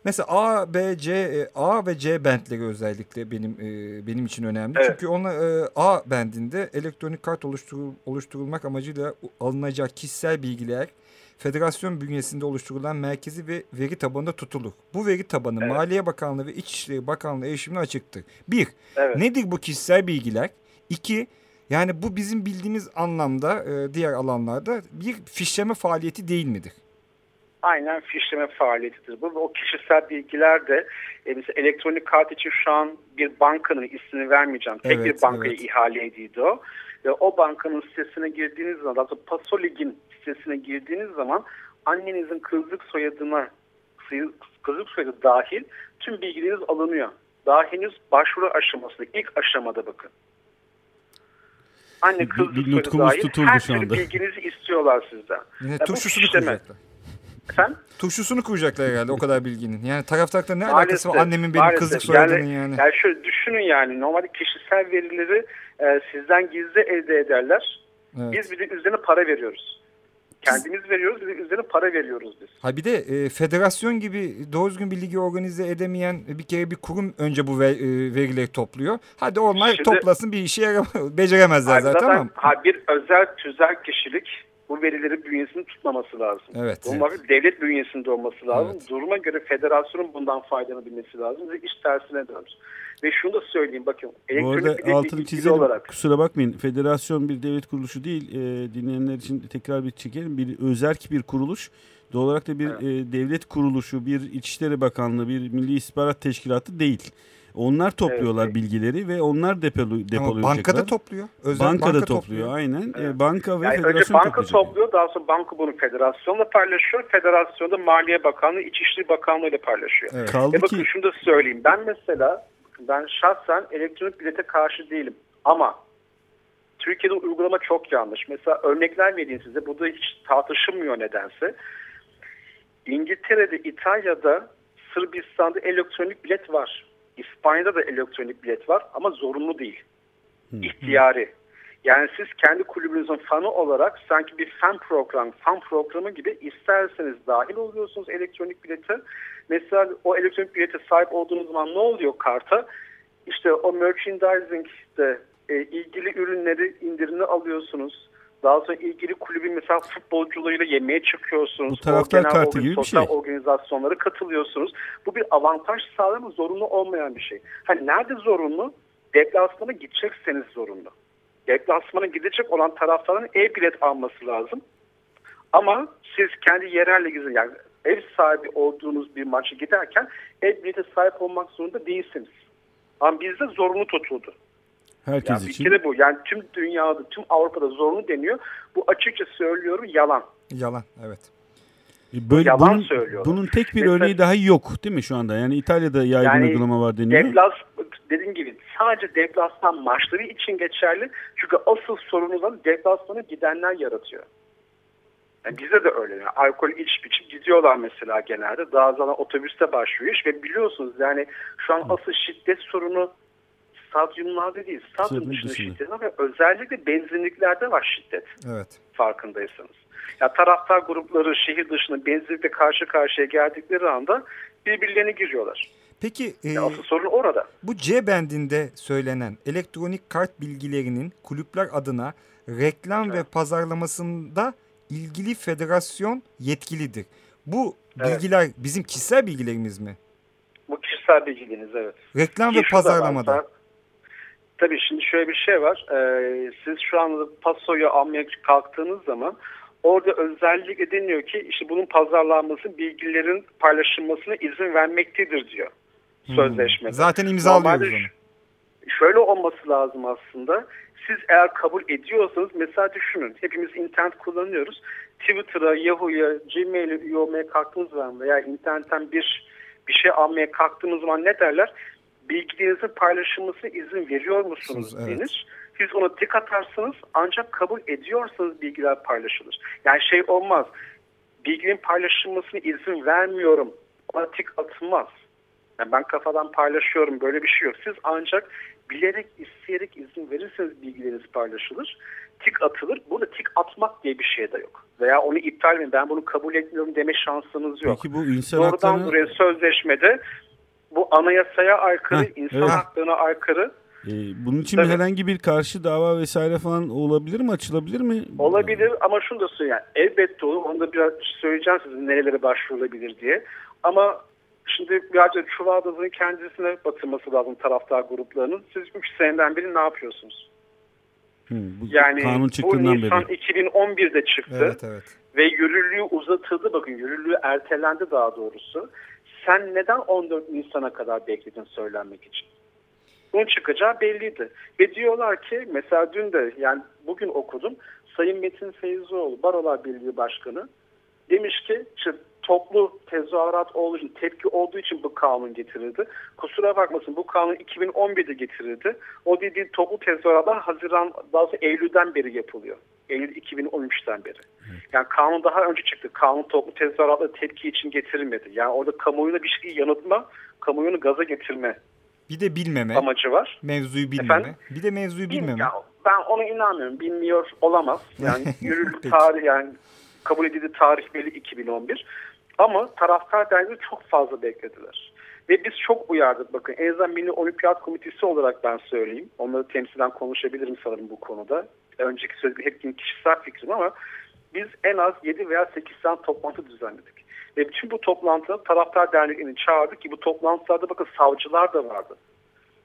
Mesela A, B, C, e, A ve C bentleri özellikle benim e, benim için önemli. Evet. Çünkü ona e, A bendinde elektronik kart oluşturul, oluşturulmak amacıyla alınacak kişisel bilgiler federasyon bünyesinde oluşturulan merkezi ve veri tabanında tutulur. Bu veri tabanı Evet. Maliye Bakanlığı ve İçişleri Bakanlığı erişimine açıktır. Bir, Evet. nedir bu kişisel bilgiler? İki, yani bu bizim bildiğimiz anlamda e, diğer alanlarda bir fişleme faaliyeti değil midir? Aynen fişleme faaliyetidir. Bu o kişisel bilgiler de e, mesela elektronik kart için şu an bir bankanın ismini vermeyeceğim. Tek Evet, bir bankaya evet. ihale edildi o. Ve o bankanın sitesine girdiğiniz zaman, doğrusu Pasolig'in sitesine girdiğiniz zaman annenizin kızlık soyadına kızlık soyadı dahil tüm bilgileriniz alınıyor. Daha henüz başvuru aşamasında, ilk aşamada bakın. Anne kızlık bir soyadı dahil tutuldu her şu türlü anda. bilginizi istiyorlar sizden. Yine Ya bu turşusunu kuracaklar. Efendim? Turşusunu kuracaklar herhalde o kadar bilginin. Yani taraftarla ne Maalesef, alakası var annemin benim maalesef. kızlık soyadının yani. Yani şöyle düşünün yani normalde kişisel verileri e, sizden gizli elde ederler. Evet. Biz bir de üzerine para veriyoruz. Kendimiz veriyoruz de üzerine para veriyoruz biz. Ha bir de e, federasyon gibi doğru düzgün bir ligi organize edemeyen bir kere bir kurum önce bu ve, e, verileri topluyor. Hadi onlar Şimdi- toplasın bir işe yaramaz. Beceremezler zaten ama. ha, bir özel tüzel kişilik bu verileri bünyesinde tutmaması lazım. Evet, Bunlar bir devlet bünyesinde olması lazım. Evet. Duruma göre federasyonun bundan faydalanabilmesi lazım. Ve iş tersine dönmüş. Ve şunu da söyleyeyim bakın. Bu elektronik arada altını çizelim. olarak. Kusura bakmayın. Federasyon bir devlet kuruluşu değil. E, dinleyenler için tekrar bir çekelim. Bir özerk bir kuruluş. Doğal olarak da bir e, devlet kuruluşu, bir İçişleri Bakanlığı, bir Milli İstihbarat Teşkilatı değil. Onlar topluyorlar Evet. bilgileri ve onlar depolu, Ama depoluyor bankada topluyor. Özel Bankada banka topluyor, aynen. Evet. E, banka ve Yani önce federasyon banka toplayacak. topluyor, daha sonra banka bunu federasyonla paylaşıyor. Federasyon da Maliye Bakanlığı, İçişleri Bakanlığı ile paylaşıyor. Evet. Kaldı E bakın ki şunu da söyleyeyim. Ben mesela, ben şahsen elektronik bilete karşı değilim. Ama Türkiye'de uygulama çok yanlış. Mesela örnekler vereyim size. Bu da hiç tartışılmıyor nedense. İngiltere'de, İtalya'da, Sırbistan'da elektronik bilet var. İspanya'da da elektronik bilet var ama zorunlu değil. İhtiyari. Yani siz kendi kulübünüzün fanı olarak sanki bir fan program, fan programı gibi isterseniz dahil oluyorsunuz elektronik bilete. Mesela o elektronik bilete sahip olduğunuz zaman ne oluyor karta? İşte o merchandising'de e, ilgili ürünleri indirimli alıyorsunuz. Daha sonra ilgili kulübün mesela futbolcularıyla yemeğe çıkıyorsunuz. Bu taraftar kartı gibi bir şey. organizasyonlara katılıyorsunuz. Bu bir avantaj sağlama zorunlu olmayan bir şey. Hani nerede zorunlu? Deplasmana gidecekseniz zorunlu. Deplasmana gidecek olan taraftarların e-bilet alması lazım. Ama siz kendi yerel liginize yani ev sahibi olduğunuz bir maça giderken e-bilete sahip olmak zorunda değilsiniz. Ama bizde zorunlu tutuldu. herkes Yani bir için kere bu. Yani tüm dünyada, tüm Avrupa'da zorunlu deniyor. Bu açıkça söylüyorum yalan. Yalan evet. E, böyle yalan bunun, söylüyorlar. bunun tek bir Mesela- örneği daha yok değil mi şu anda? Yani İtalya'da yaygın Yani uygulama var deniyor. Deplas, dediğim gibi sadece deplasman maçları için geçerli. Çünkü asıl sorunu da deplasmana gidenler yaratıyor. Yani bize de öyle. Yani alkol içip içip gidiyorlar mesela genelde. Daha zaman otobüste başlıyor iş ve biliyorsunuz yani şu an asıl şiddet sorunu stadyumlarda değil. Stadyum dışında. şiddet var ve özellikle benzinliklerde var şiddet Evet. farkındaysanız. Ya taraftar grupları şehir dışında benzinlikle karşı karşıya geldikleri anda birbirlerine giriyorlar. Peki e, asıl sorun orada. bu C bendinde söylenen elektronik kart bilgilerinin kulüpler adına reklam ve pazarlamasında ilgili federasyon yetkilidir. Bu Evet. bilgiler bizim kişisel bilgilerimiz mi? Bu kişisel bilginiz evet. Reklam Ki ve pazarlamada. Tabii şimdi şöyle bir şey var. Ee, siz şu anda pasoyu almaya kalktığınız zaman orada özellikle deniyor ki işte bunun pazarlanması bilgilerin paylaşılmasına izin vermektedir diyor sözleşmede. Zaten imzalıyoruz onu. şöyle olması lazım aslında. Siz eğer kabul ediyorsanız mesela düşünün. Hepimiz internet kullanıyoruz. Twitter'a, Yahoo'ya, Gmail'e üye olmaya kalktığınız zaman veya internetten bir bir şey almaya kalktığınız zaman ne derler? Bilgilerinizin paylaşılmasına izin veriyor musunuz Evet. denir. Siz ona tık atarsınız ancak kabul ediyorsanız bilgiler paylaşılır. Yani şey olmaz. Bilginin paylaşılmasına izin vermiyorum. Ona tık atılmaz. Yani ben kafadan paylaşıyorum böyle bir şey yok. Siz ancak bilerek isteyerek izin verirseniz bilgileriniz paylaşılır. Tik atılır. Burada tik atmak diye bir şey de yok. Veya onu iptal edin ben bunu kabul etmiyorum deme şansınız yok. Peki bu insan Doğrudan hakları buraya sözleşmede bu anayasaya aykırı, Heh, insan evet. haklarına aykırı e, bunun için Tabii. herhangi bir karşı dava vesaire falan olabilir mi? Açılabilir mi? Olabilir ama şunu da söyleyeyim. Yani elbette olur. Onu da biraz söyleyeceğim size nerelere başvurulabilir diye. Ama şimdi birazcık çuvaldızın kendisine batırması lazım taraftar gruplarının. Siz 3 seneden beri ne yapıyorsunuz? Hı, bu Yani kanun bu Nisan beri. 2011'de çıktı. Evet evet. Ve yürürlüğü uzatıldı. Bakın yürürlüğü ertelendi daha doğrusu. Sen neden 14 Nisan'a kadar bekledin söylenmek için? Bunun çıkacağı belliydi. Ve diyorlar ki mesela dün de yani bugün okudum. Sayın Metin Feyzoğlu Barolar Birliği Başkanı demiş ki toplu tezahürat olduğu için, tepki olduğu için bu kanun getirildi. Kusura bakmasın bu kanun 2011'de getirildi. O dediği toplu tezahüratlar Haziran, daha sonra Eylül'den beri yapılıyor. Eylül 2013'ten beri. Yani kanun daha önce çıktı. Kanun toplu tezahüratla tepki için getirilmedi. Yani orada kamuoyuna bir şeyi yanıltma, kamuoyunu gaza getirme Bir de bilmeme. amacı var. Mevzuyu bilmeme. Efendim? Bir de mevzuyu bilmeme. Ya, ben ona inanmıyorum. Bilmiyor olamaz. Yani yürürlük tarih yani kabul edildiği tarih belli 2011. Ama taraftar derneği çok fazla beklediler. Ve biz çok uyardık. Bakın en azından Milli Olimpiyat Komitesi olarak ben söyleyeyim. Onları temsilen konuşabilirim sanırım bu konuda. Önceki söylediğim hep kişisel fikrim ama biz en az 7 veya 8 tane toplantı düzenledik. Ve bütün bu toplantıda taraftar derneklerini çağırdık ki bu toplantılarda bakın savcılar da vardı.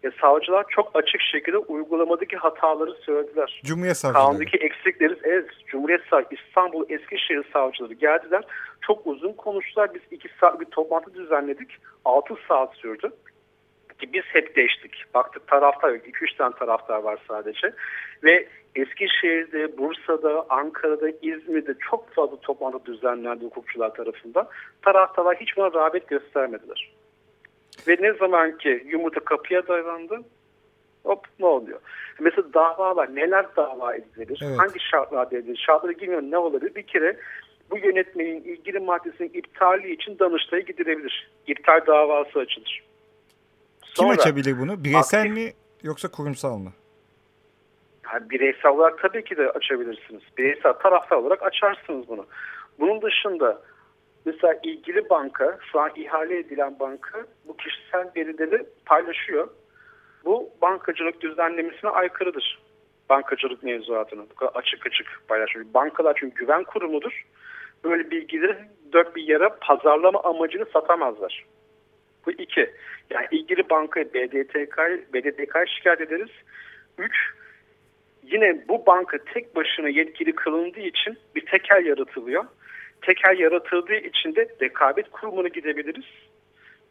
E, savcılar çok açık şekilde uygulamadaki hataları söylediler. Cumhuriyet savcıları. Kanundaki eksikleri evet Cumhuriyet Savcı, İstanbul Eskişehir savcıları geldiler. Çok uzun konuştular. Biz iki saat bir toplantı düzenledik. 6 saat sürdü. Ki biz hep değiştik. Baktık taraftar yok. 2-3 tane taraftar var sadece. Ve Eskişehir'de, Bursa'da, Ankara'da, İzmir'de çok fazla toplantı düzenlendi hukukçular tarafından. Taraftarlar hiç buna rağbet göstermediler. Ve ne zaman ki yumurta kapıya dayandı hop ne oluyor? Mesela davalar neler dava edilir? Evet. Hangi şartlarda edilir? Şartlara girmiyor ne olabilir? Bir kere bu yönetmenin ilgili maddesinin iptali için Danıştay'a gidilebilir. İptal davası açılır. Kim Sonra- açabilir bunu? Bireysel Aktif- mi yoksa kurumsal mı? Yani bireysel olarak tabii ki de açabilirsiniz. Bireysel taraftar olarak açarsınız bunu. Bunun dışında mesela ilgili banka, şu an ihale edilen banka bu kişisel verileri paylaşıyor. Bu bankacılık düzenlemesine aykırıdır. Bankacılık mevzuatını bu kadar açık açık paylaşıyor. Bankalar çünkü güven kurumudur. Böyle bilgileri dört bir yere pazarlama amacını satamazlar. Bu iki. Yani ilgili bankaya BDTK, BDDK'ya şikayet ederiz. Üç, yine bu banka tek başına yetkili kılındığı için bir tekel yaratılıyor. Tekel yaratıldığı için de rekabet kurumuna gidebiliriz.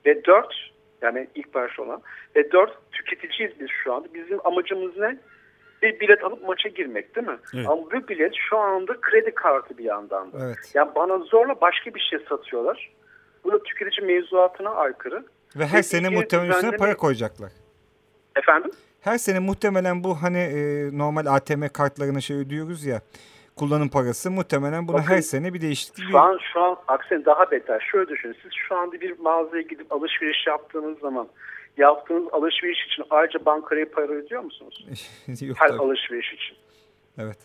Ve dört, yani ilk baş olan, ve dört tüketiciyiz biz şu anda. Bizim amacımız ne? Bir bilet alıp maça girmek değil mi? Evet. Ama bu bilet şu anda kredi kartı bir yandan da. Evet. Yani bana zorla başka bir şey satıyorlar. Bu da tüketici mevzuatına aykırı. Ve her Ve sene muhtemelen üstüne para koyacaklar. Efendim? Her sene muhtemelen bu hani e, normal ATM kartlarına şey ödüyoruz ya kullanım parası muhtemelen buna Bakın, her sene bir değişiklik Şu an şu an aksine daha beter. Şöyle düşünün. Siz şu anda bir mağazaya gidip alışveriş yaptığınız zaman yaptığınız alışveriş için ayrıca bankaya para ödüyor musunuz? Yok Her tabii. alışveriş için. Evet.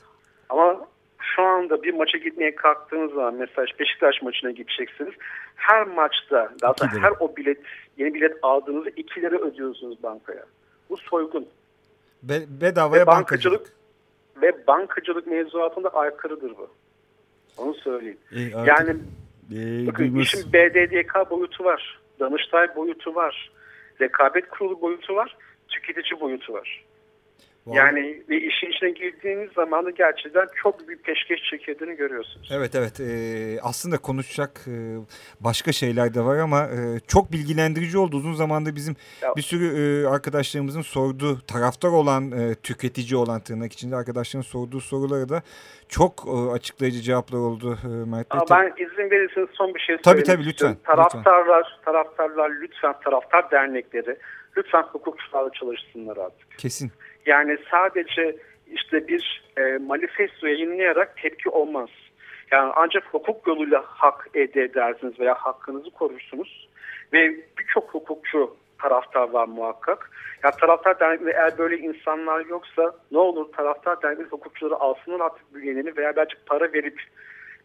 Ama şu anda bir maça gitmeye kalktığınız zaman mesela Beşiktaş maçına gideceksiniz. Her maçta daha lira. her o bilet yeni bilet aldığınızda 2 lira ödüyorsunuz bankaya. Bu soygun. Be- bedavaya Ve bankacılık. bankacılık ve bankacılık mevzuatında aykırıdır bu. Onu söyleyeyim. E, artık, Yani e, bakın duyması- işin BDDK boyutu var. Danıştay boyutu var. Rekabet kurulu boyutu var. Tüketici boyutu var. Vallahi. Yani ve işin içine girdiğiniz zaman da gerçekten çok büyük peşkeş çekildiğini görüyorsunuz. Evet evet ee, aslında konuşacak e, başka şeyler de var ama e, çok bilgilendirici oldu. Uzun zamanda bizim ya. bir sürü e, arkadaşlarımızın sorduğu taraftar olan e, tüketici olan tırnak içinde arkadaşların sorduğu sorulara da çok e, açıklayıcı cevaplar oldu e, Mert Bey. ben izin verirseniz son bir şey söyleyeyim. Tabii tabii lütfen. Taraftarlar, lütfen. taraftarlar lütfen taraftar dernekleri lütfen hukukçularla çalışsınlar artık. Kesin. Yani sadece işte bir e, manifesto yayınlayarak tepki olmaz. Yani ancak hukuk yoluyla hak elde edersiniz veya hakkınızı korursunuz. Ve birçok hukukçu taraftar var muhakkak. Ya taraftar dernekleri eğer böyle insanlar yoksa ne olur taraftar dernekleri hukukçuları alsınlar artık bünyeleri veya belki para verip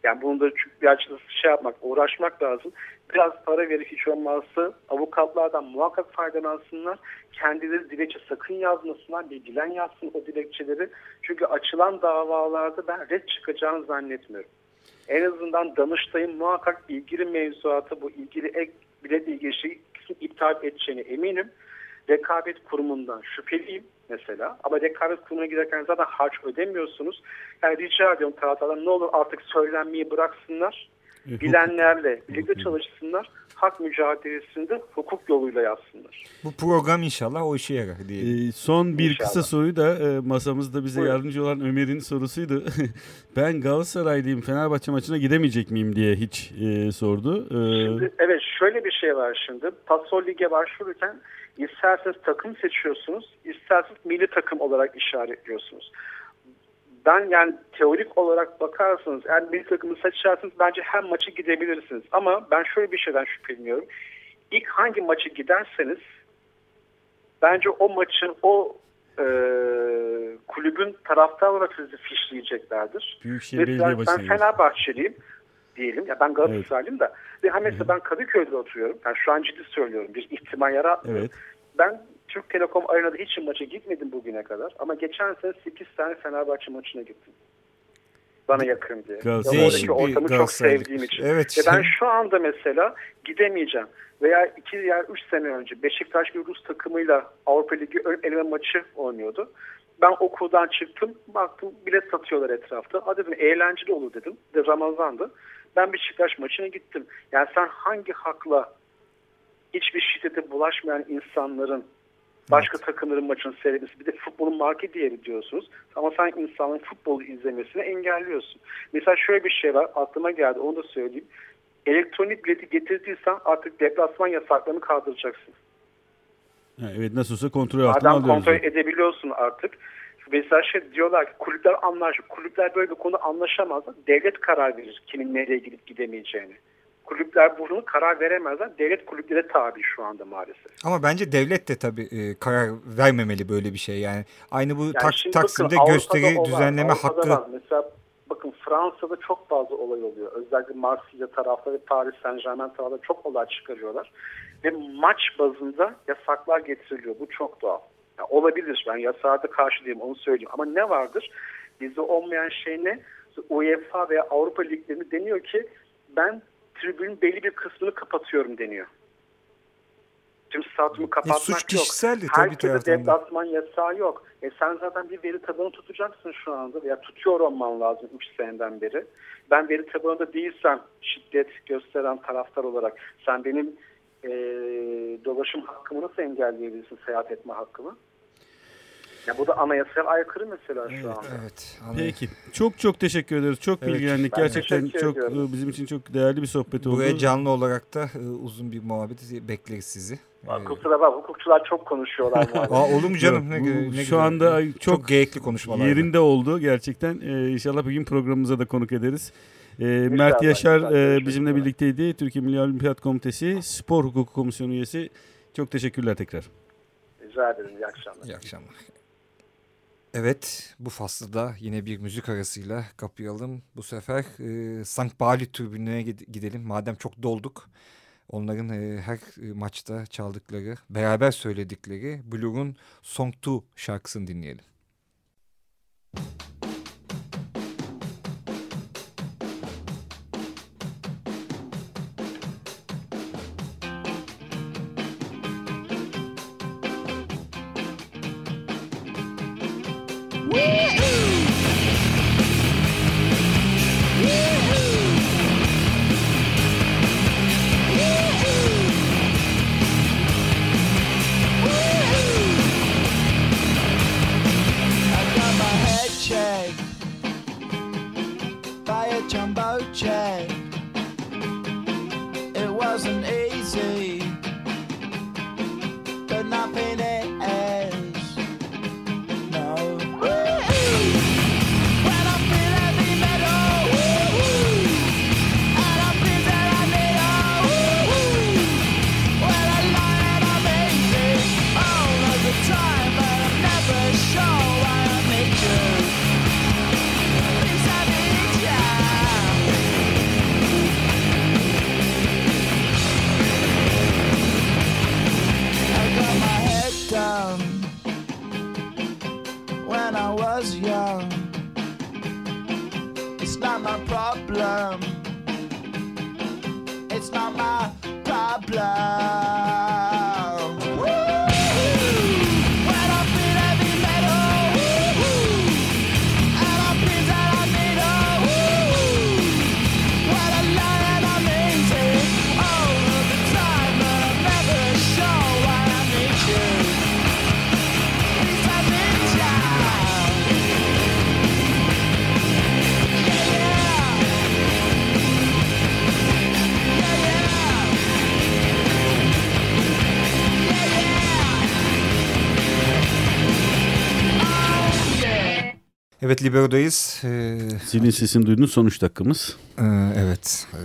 yani bunu da birazcık şey yapmak, uğraşmak lazım. Biraz para verip hiç olmazsa avukatlardan muhakkak faydalansınlar. Kendileri dilekçe sakın yazmasınlar. Bir dilen yazsın o dilekçeleri. Çünkü açılan davalarda ben red çıkacağını zannetmiyorum. En azından Danıştay'ın muhakkak ilgili mevzuatı bu ilgili ek bilet ilgili şeyi iptal edeceğine eminim rekabet kurumundan şüpheliyim mesela. Ama rekabet kurumuna giderken zaten harç ödemiyorsunuz. Yani rica ediyorum taraftarlar ne olur artık söylenmeyi bıraksınlar. Bilenlerle birlikte çalışsınlar. Hak mücadelesinde hukuk yoluyla yazsınlar. Bu program inşallah o işe yarar diye. Ee, son bir inşallah. kısa soruyu da e, masamızda bize Buyurun. yardımcı olan Ömer'in sorusuydu. ben Galatasaraylıyım Fenerbahçe maçına gidemeyecek miyim diye hiç e, sordu. Ee... Şimdi, evet şöyle bir şey var şimdi. Pasol Lig'e başvururken İsterseniz takım seçiyorsunuz, isterseniz milli takım olarak işaretliyorsunuz. Ben yani teorik olarak bakarsanız eğer milli takımı seçerseniz bence hem maçı gidebilirsiniz. Ama ben şöyle bir şeyden şüpheleniyorum. İlk hangi maçı giderseniz bence o maçın o e, kulübün taraftar olarak sizi fişleyeceklerdir. Büyükşehir Belediye Ben Fenerbahçeliyim diyelim. Ya ben Galatasaraylıyım evet. da. Ve ha mesela ben Kadıköy'de oturuyorum. Yani şu an ciddi söylüyorum. Bir ihtimal yaratmıyor. Evet. Ben Türk Telekom Arena'da hiç maça gitmedim bugüne kadar. Ama geçen sene 8 tane Fenerbahçe maçına gittim. Bana yakın diye. Oradaki ortamı çok sevdiğim için. Evet. Ve ben şu anda mesela gidemeyeceğim. Veya 2 yer 3 sene önce Beşiktaş bir Rus takımıyla Avrupa Ligi ön eleme maçı oynuyordu. Ben okuldan çıktım. Baktım bilet satıyorlar etrafta. Hadi dedim eğlenceli olur dedim. De Ramazan'dı. Ben Beşiktaş maçına gittim. Yani sen hangi hakla hiçbir şiddete bulaşmayan insanların başka evet. takımların maçını seyretmesi bir de futbolun marka değeri diyorsunuz. Ama sen insanların futbolu izlemesini engelliyorsun. Mesela şöyle bir şey var aklıma geldi onu da söyleyeyim. Elektronik bileti getirdiysen artık deplasman yasaklarını kaldıracaksın. evet nasıl olsa kontrol altına alıyoruz. kontrol edebiliyorsun artık. Mesela şey diyorlar ki kulüpler anlaşır. Kulüpler böyle bir konu anlaşamazlar. Devlet karar verir kimin nereye gidip gidemeyeceğini. Kulüpler bunu karar veremezler. Devlet kulüplere tabi şu anda maalesef. Ama bence devlet de tabii e, karar vermemeli böyle bir şey. Yani aynı bu yani tak, Taksim'de bakın, gösteri olan, düzenleme Avrupa'da hakkı. Var. Mesela bakın Fransa'da çok fazla olay oluyor. Özellikle Marsilya tarafları, Paris Saint Germain tarafları çok olay çıkarıyorlar. Ve maç bazında yasaklar getiriliyor. Bu çok doğal. Yani olabilir. Ben yasağa da karşı değilim onu söyleyeyim. Ama ne vardır? Bizde olmayan şey ne? UEFA veya Avrupa liglerinde deniyor ki ben tribünün belli bir kısmını kapatıyorum deniyor. Tüm statümü kapatmak e, suç kişiseldi, yok. Herkese deplasman yasağı yok. E sen zaten bir veri tabanı tutacaksın şu anda veya tutuyor olman lazım 3 seneden beri. Ben veri tabanında değilsem şiddet gösteren taraftar olarak sen benim e, dolaşım hakkımı nasıl engelleyebilirsin seyahat etme hakkımı? Ya bu da anayasaya aykırı mesela şu an. Evet. Peki. Çok çok teşekkür ederiz. Çok evet, bilgilendik. Gerçekten çok ediyorum. E, bizim için çok değerli bir sohbet oldu. Buraya canlı olarak da e, uzun bir muhabbet bekleriz sizi. Aa, kusura bak hukukçular çok konuşuyorlar. Aa, olur mu canım? Ne, ne, şu anda çok, çok geyikli konuşmalar. Yerinde oldu gerçekten. Ee, inşallah bugün programımıza da konuk ederiz. Ee, Mert Yaşar e, bizimle birlikteydi. Türkiye Milli Olimpiyat Komitesi Spor Hukuku Komisyonu üyesi. Çok teşekkürler tekrar. Rica ederim. İyi akşamlar. İyi akşamlar. Evet bu faslı da yine bir müzik arasıyla kapayalım. Bu sefer e, St. Bali tribününe gidelim. Madem çok dolduk onların e, her maçta çaldıkları, beraber söyledikleri Blur'un Song 2 şarkısını dinleyelim. Müzik Libero'dayız. Ee, Zilin sesini duydunuz son 3 dakikamız. Ee, evet. Ee,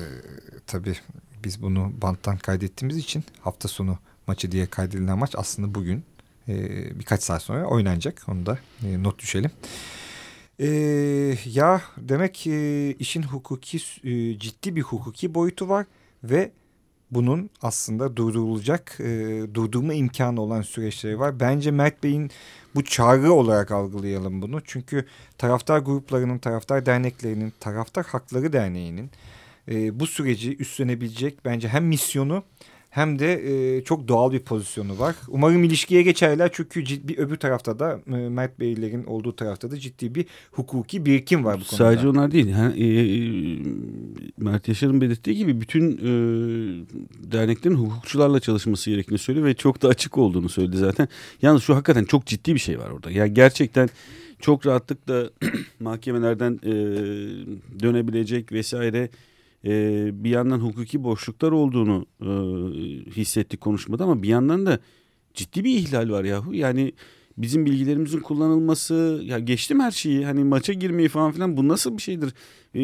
tabii biz bunu banttan kaydettiğimiz için hafta sonu maçı diye kaydedilen maç aslında bugün e, birkaç saat sonra oynanacak. Onu da e, not düşelim. Ee, ya demek e, işin hukuki e, ciddi bir hukuki boyutu var ve bunun aslında durdurulacak, e, durdurma imkanı olan süreçleri var. Bence Mert Bey'in bu çağrı olarak algılayalım bunu. Çünkü taraftar gruplarının, taraftar derneklerinin, taraftar hakları derneğinin e, bu süreci üstlenebilecek bence hem misyonu hem de e, çok doğal bir pozisyonu var. Umarım ilişkiye geçerler çünkü ciddi, öbür tarafta da e, Mert Beylerin olduğu tarafta da ciddi bir hukuki birikim var bu konuda. Sadece onlar değil. Ha, e, e, Mert Yaşar'ın belirttiği gibi bütün e, derneklerin hukukçularla çalışması gerektiğini söylüyor ve çok da açık olduğunu söyledi zaten. Yalnız şu hakikaten çok ciddi bir şey var orada. Ya gerçekten çok rahatlıkla mahkemelerden e, dönebilecek vesaire e, bir yandan hukuki boşluklar olduğunu e, hissettik konuşmada ama bir yandan da ciddi bir ihlal var yahu. Yani bizim bilgilerimizin kullanılması ya geçtim her şeyi hani maça girmeyi falan filan bu nasıl bir şeydir? E,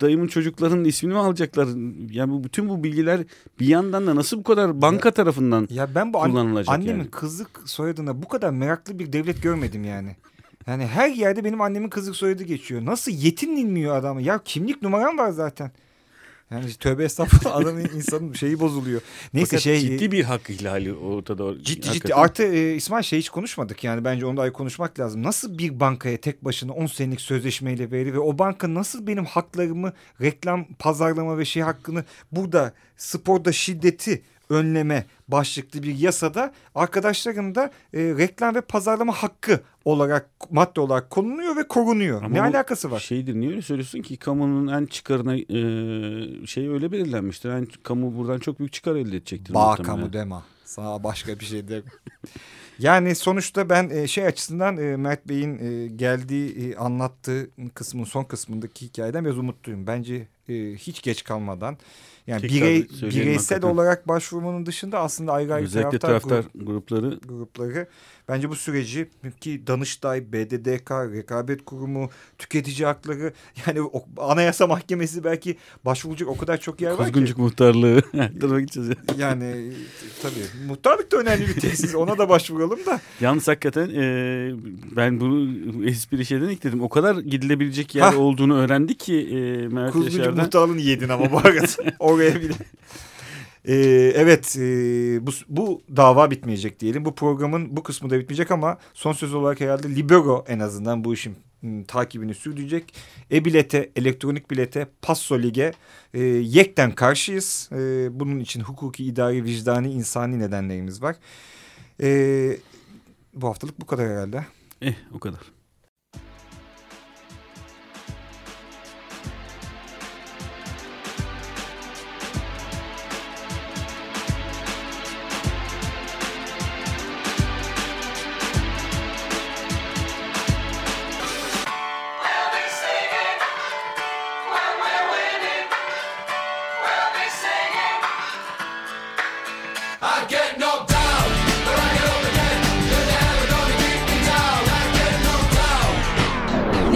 dayımın çocuklarının ismini mi alacaklar? Yani bu bütün bu bilgiler bir yandan da nasıl bu kadar banka tarafından Ya ben bu an- kullanılacak annemin yani? kızlık soyadına bu kadar meraklı bir devlet görmedim yani. Yani her yerde benim annemin kızlık soyadı geçiyor. Nasıl yetinilmiyor adamı? Ya kimlik numaram var zaten. Yani tövbe estağfurullah adamın insanın şeyi bozuluyor. Neyse Fakat şey ciddi bir hak ihlali ortada. Ciddi ciddi. Hakikaten. Artı e, İsmail şey hiç konuşmadık yani bence onu da konuşmak lazım. Nasıl bir bankaya tek başına 10 senelik sözleşmeyle verir ve o banka nasıl benim haklarımı reklam, pazarlama ve şey hakkını burada sporda şiddeti önleme başlıklı bir yasada arkadaşların da e, reklam ve pazarlama hakkı olarak madde olarak konuluyor ve korunuyor. Ama ne alakası var? Şeydir niye öyle söylüyorsun ki kamunun en çıkarına e, şey öyle belirlenmiştir. En, kamu buradan çok büyük çıkar elde edecektir. Bağ kamu deme. Sana başka bir şey de. yani sonuçta ben e, şey açısından e, Mert Bey'in e, geldiği anlattığı kısmın son kısmındaki hikayeden biraz umutluyum. Bence hiç geç kalmadan yani Tekrar birey, bireysel hakikaten. olarak başvurmanın dışında aslında ayrı ayrı Özellikle taraftar, taraftar grup- grupları grupları bence bu süreci ki Danıştay, BDDK, Rekabet Kurumu, Tüketici Hakları yani o, Anayasa Mahkemesi belki başvurulacak o kadar çok yer var ki. Kuzguncuk muhtarlığı. Yani tabii muhtarlık da önemli bir tesis ona da başvuralım da. Yalnız hakikaten e, ben bunu espri şeyden ekledim. O kadar gidilebilecek yer Hah. olduğunu öğrendik ki e, Mert Kuzguncuk Yaşar'dan. muhtarlığını yedin ama bu oraya bile. Ee, evet e, bu, bu dava bitmeyecek diyelim. Bu programın bu kısmı da bitmeyecek ama son söz olarak herhalde Libero en azından bu işin takibini sürdürecek. E-bilete, elektronik bilete, Passo Lig'e e, yekten karşıyız. E, bunun için hukuki, idari, vicdani, insani nedenlerimiz var. E, bu haftalık bu kadar herhalde. Eh o kadar.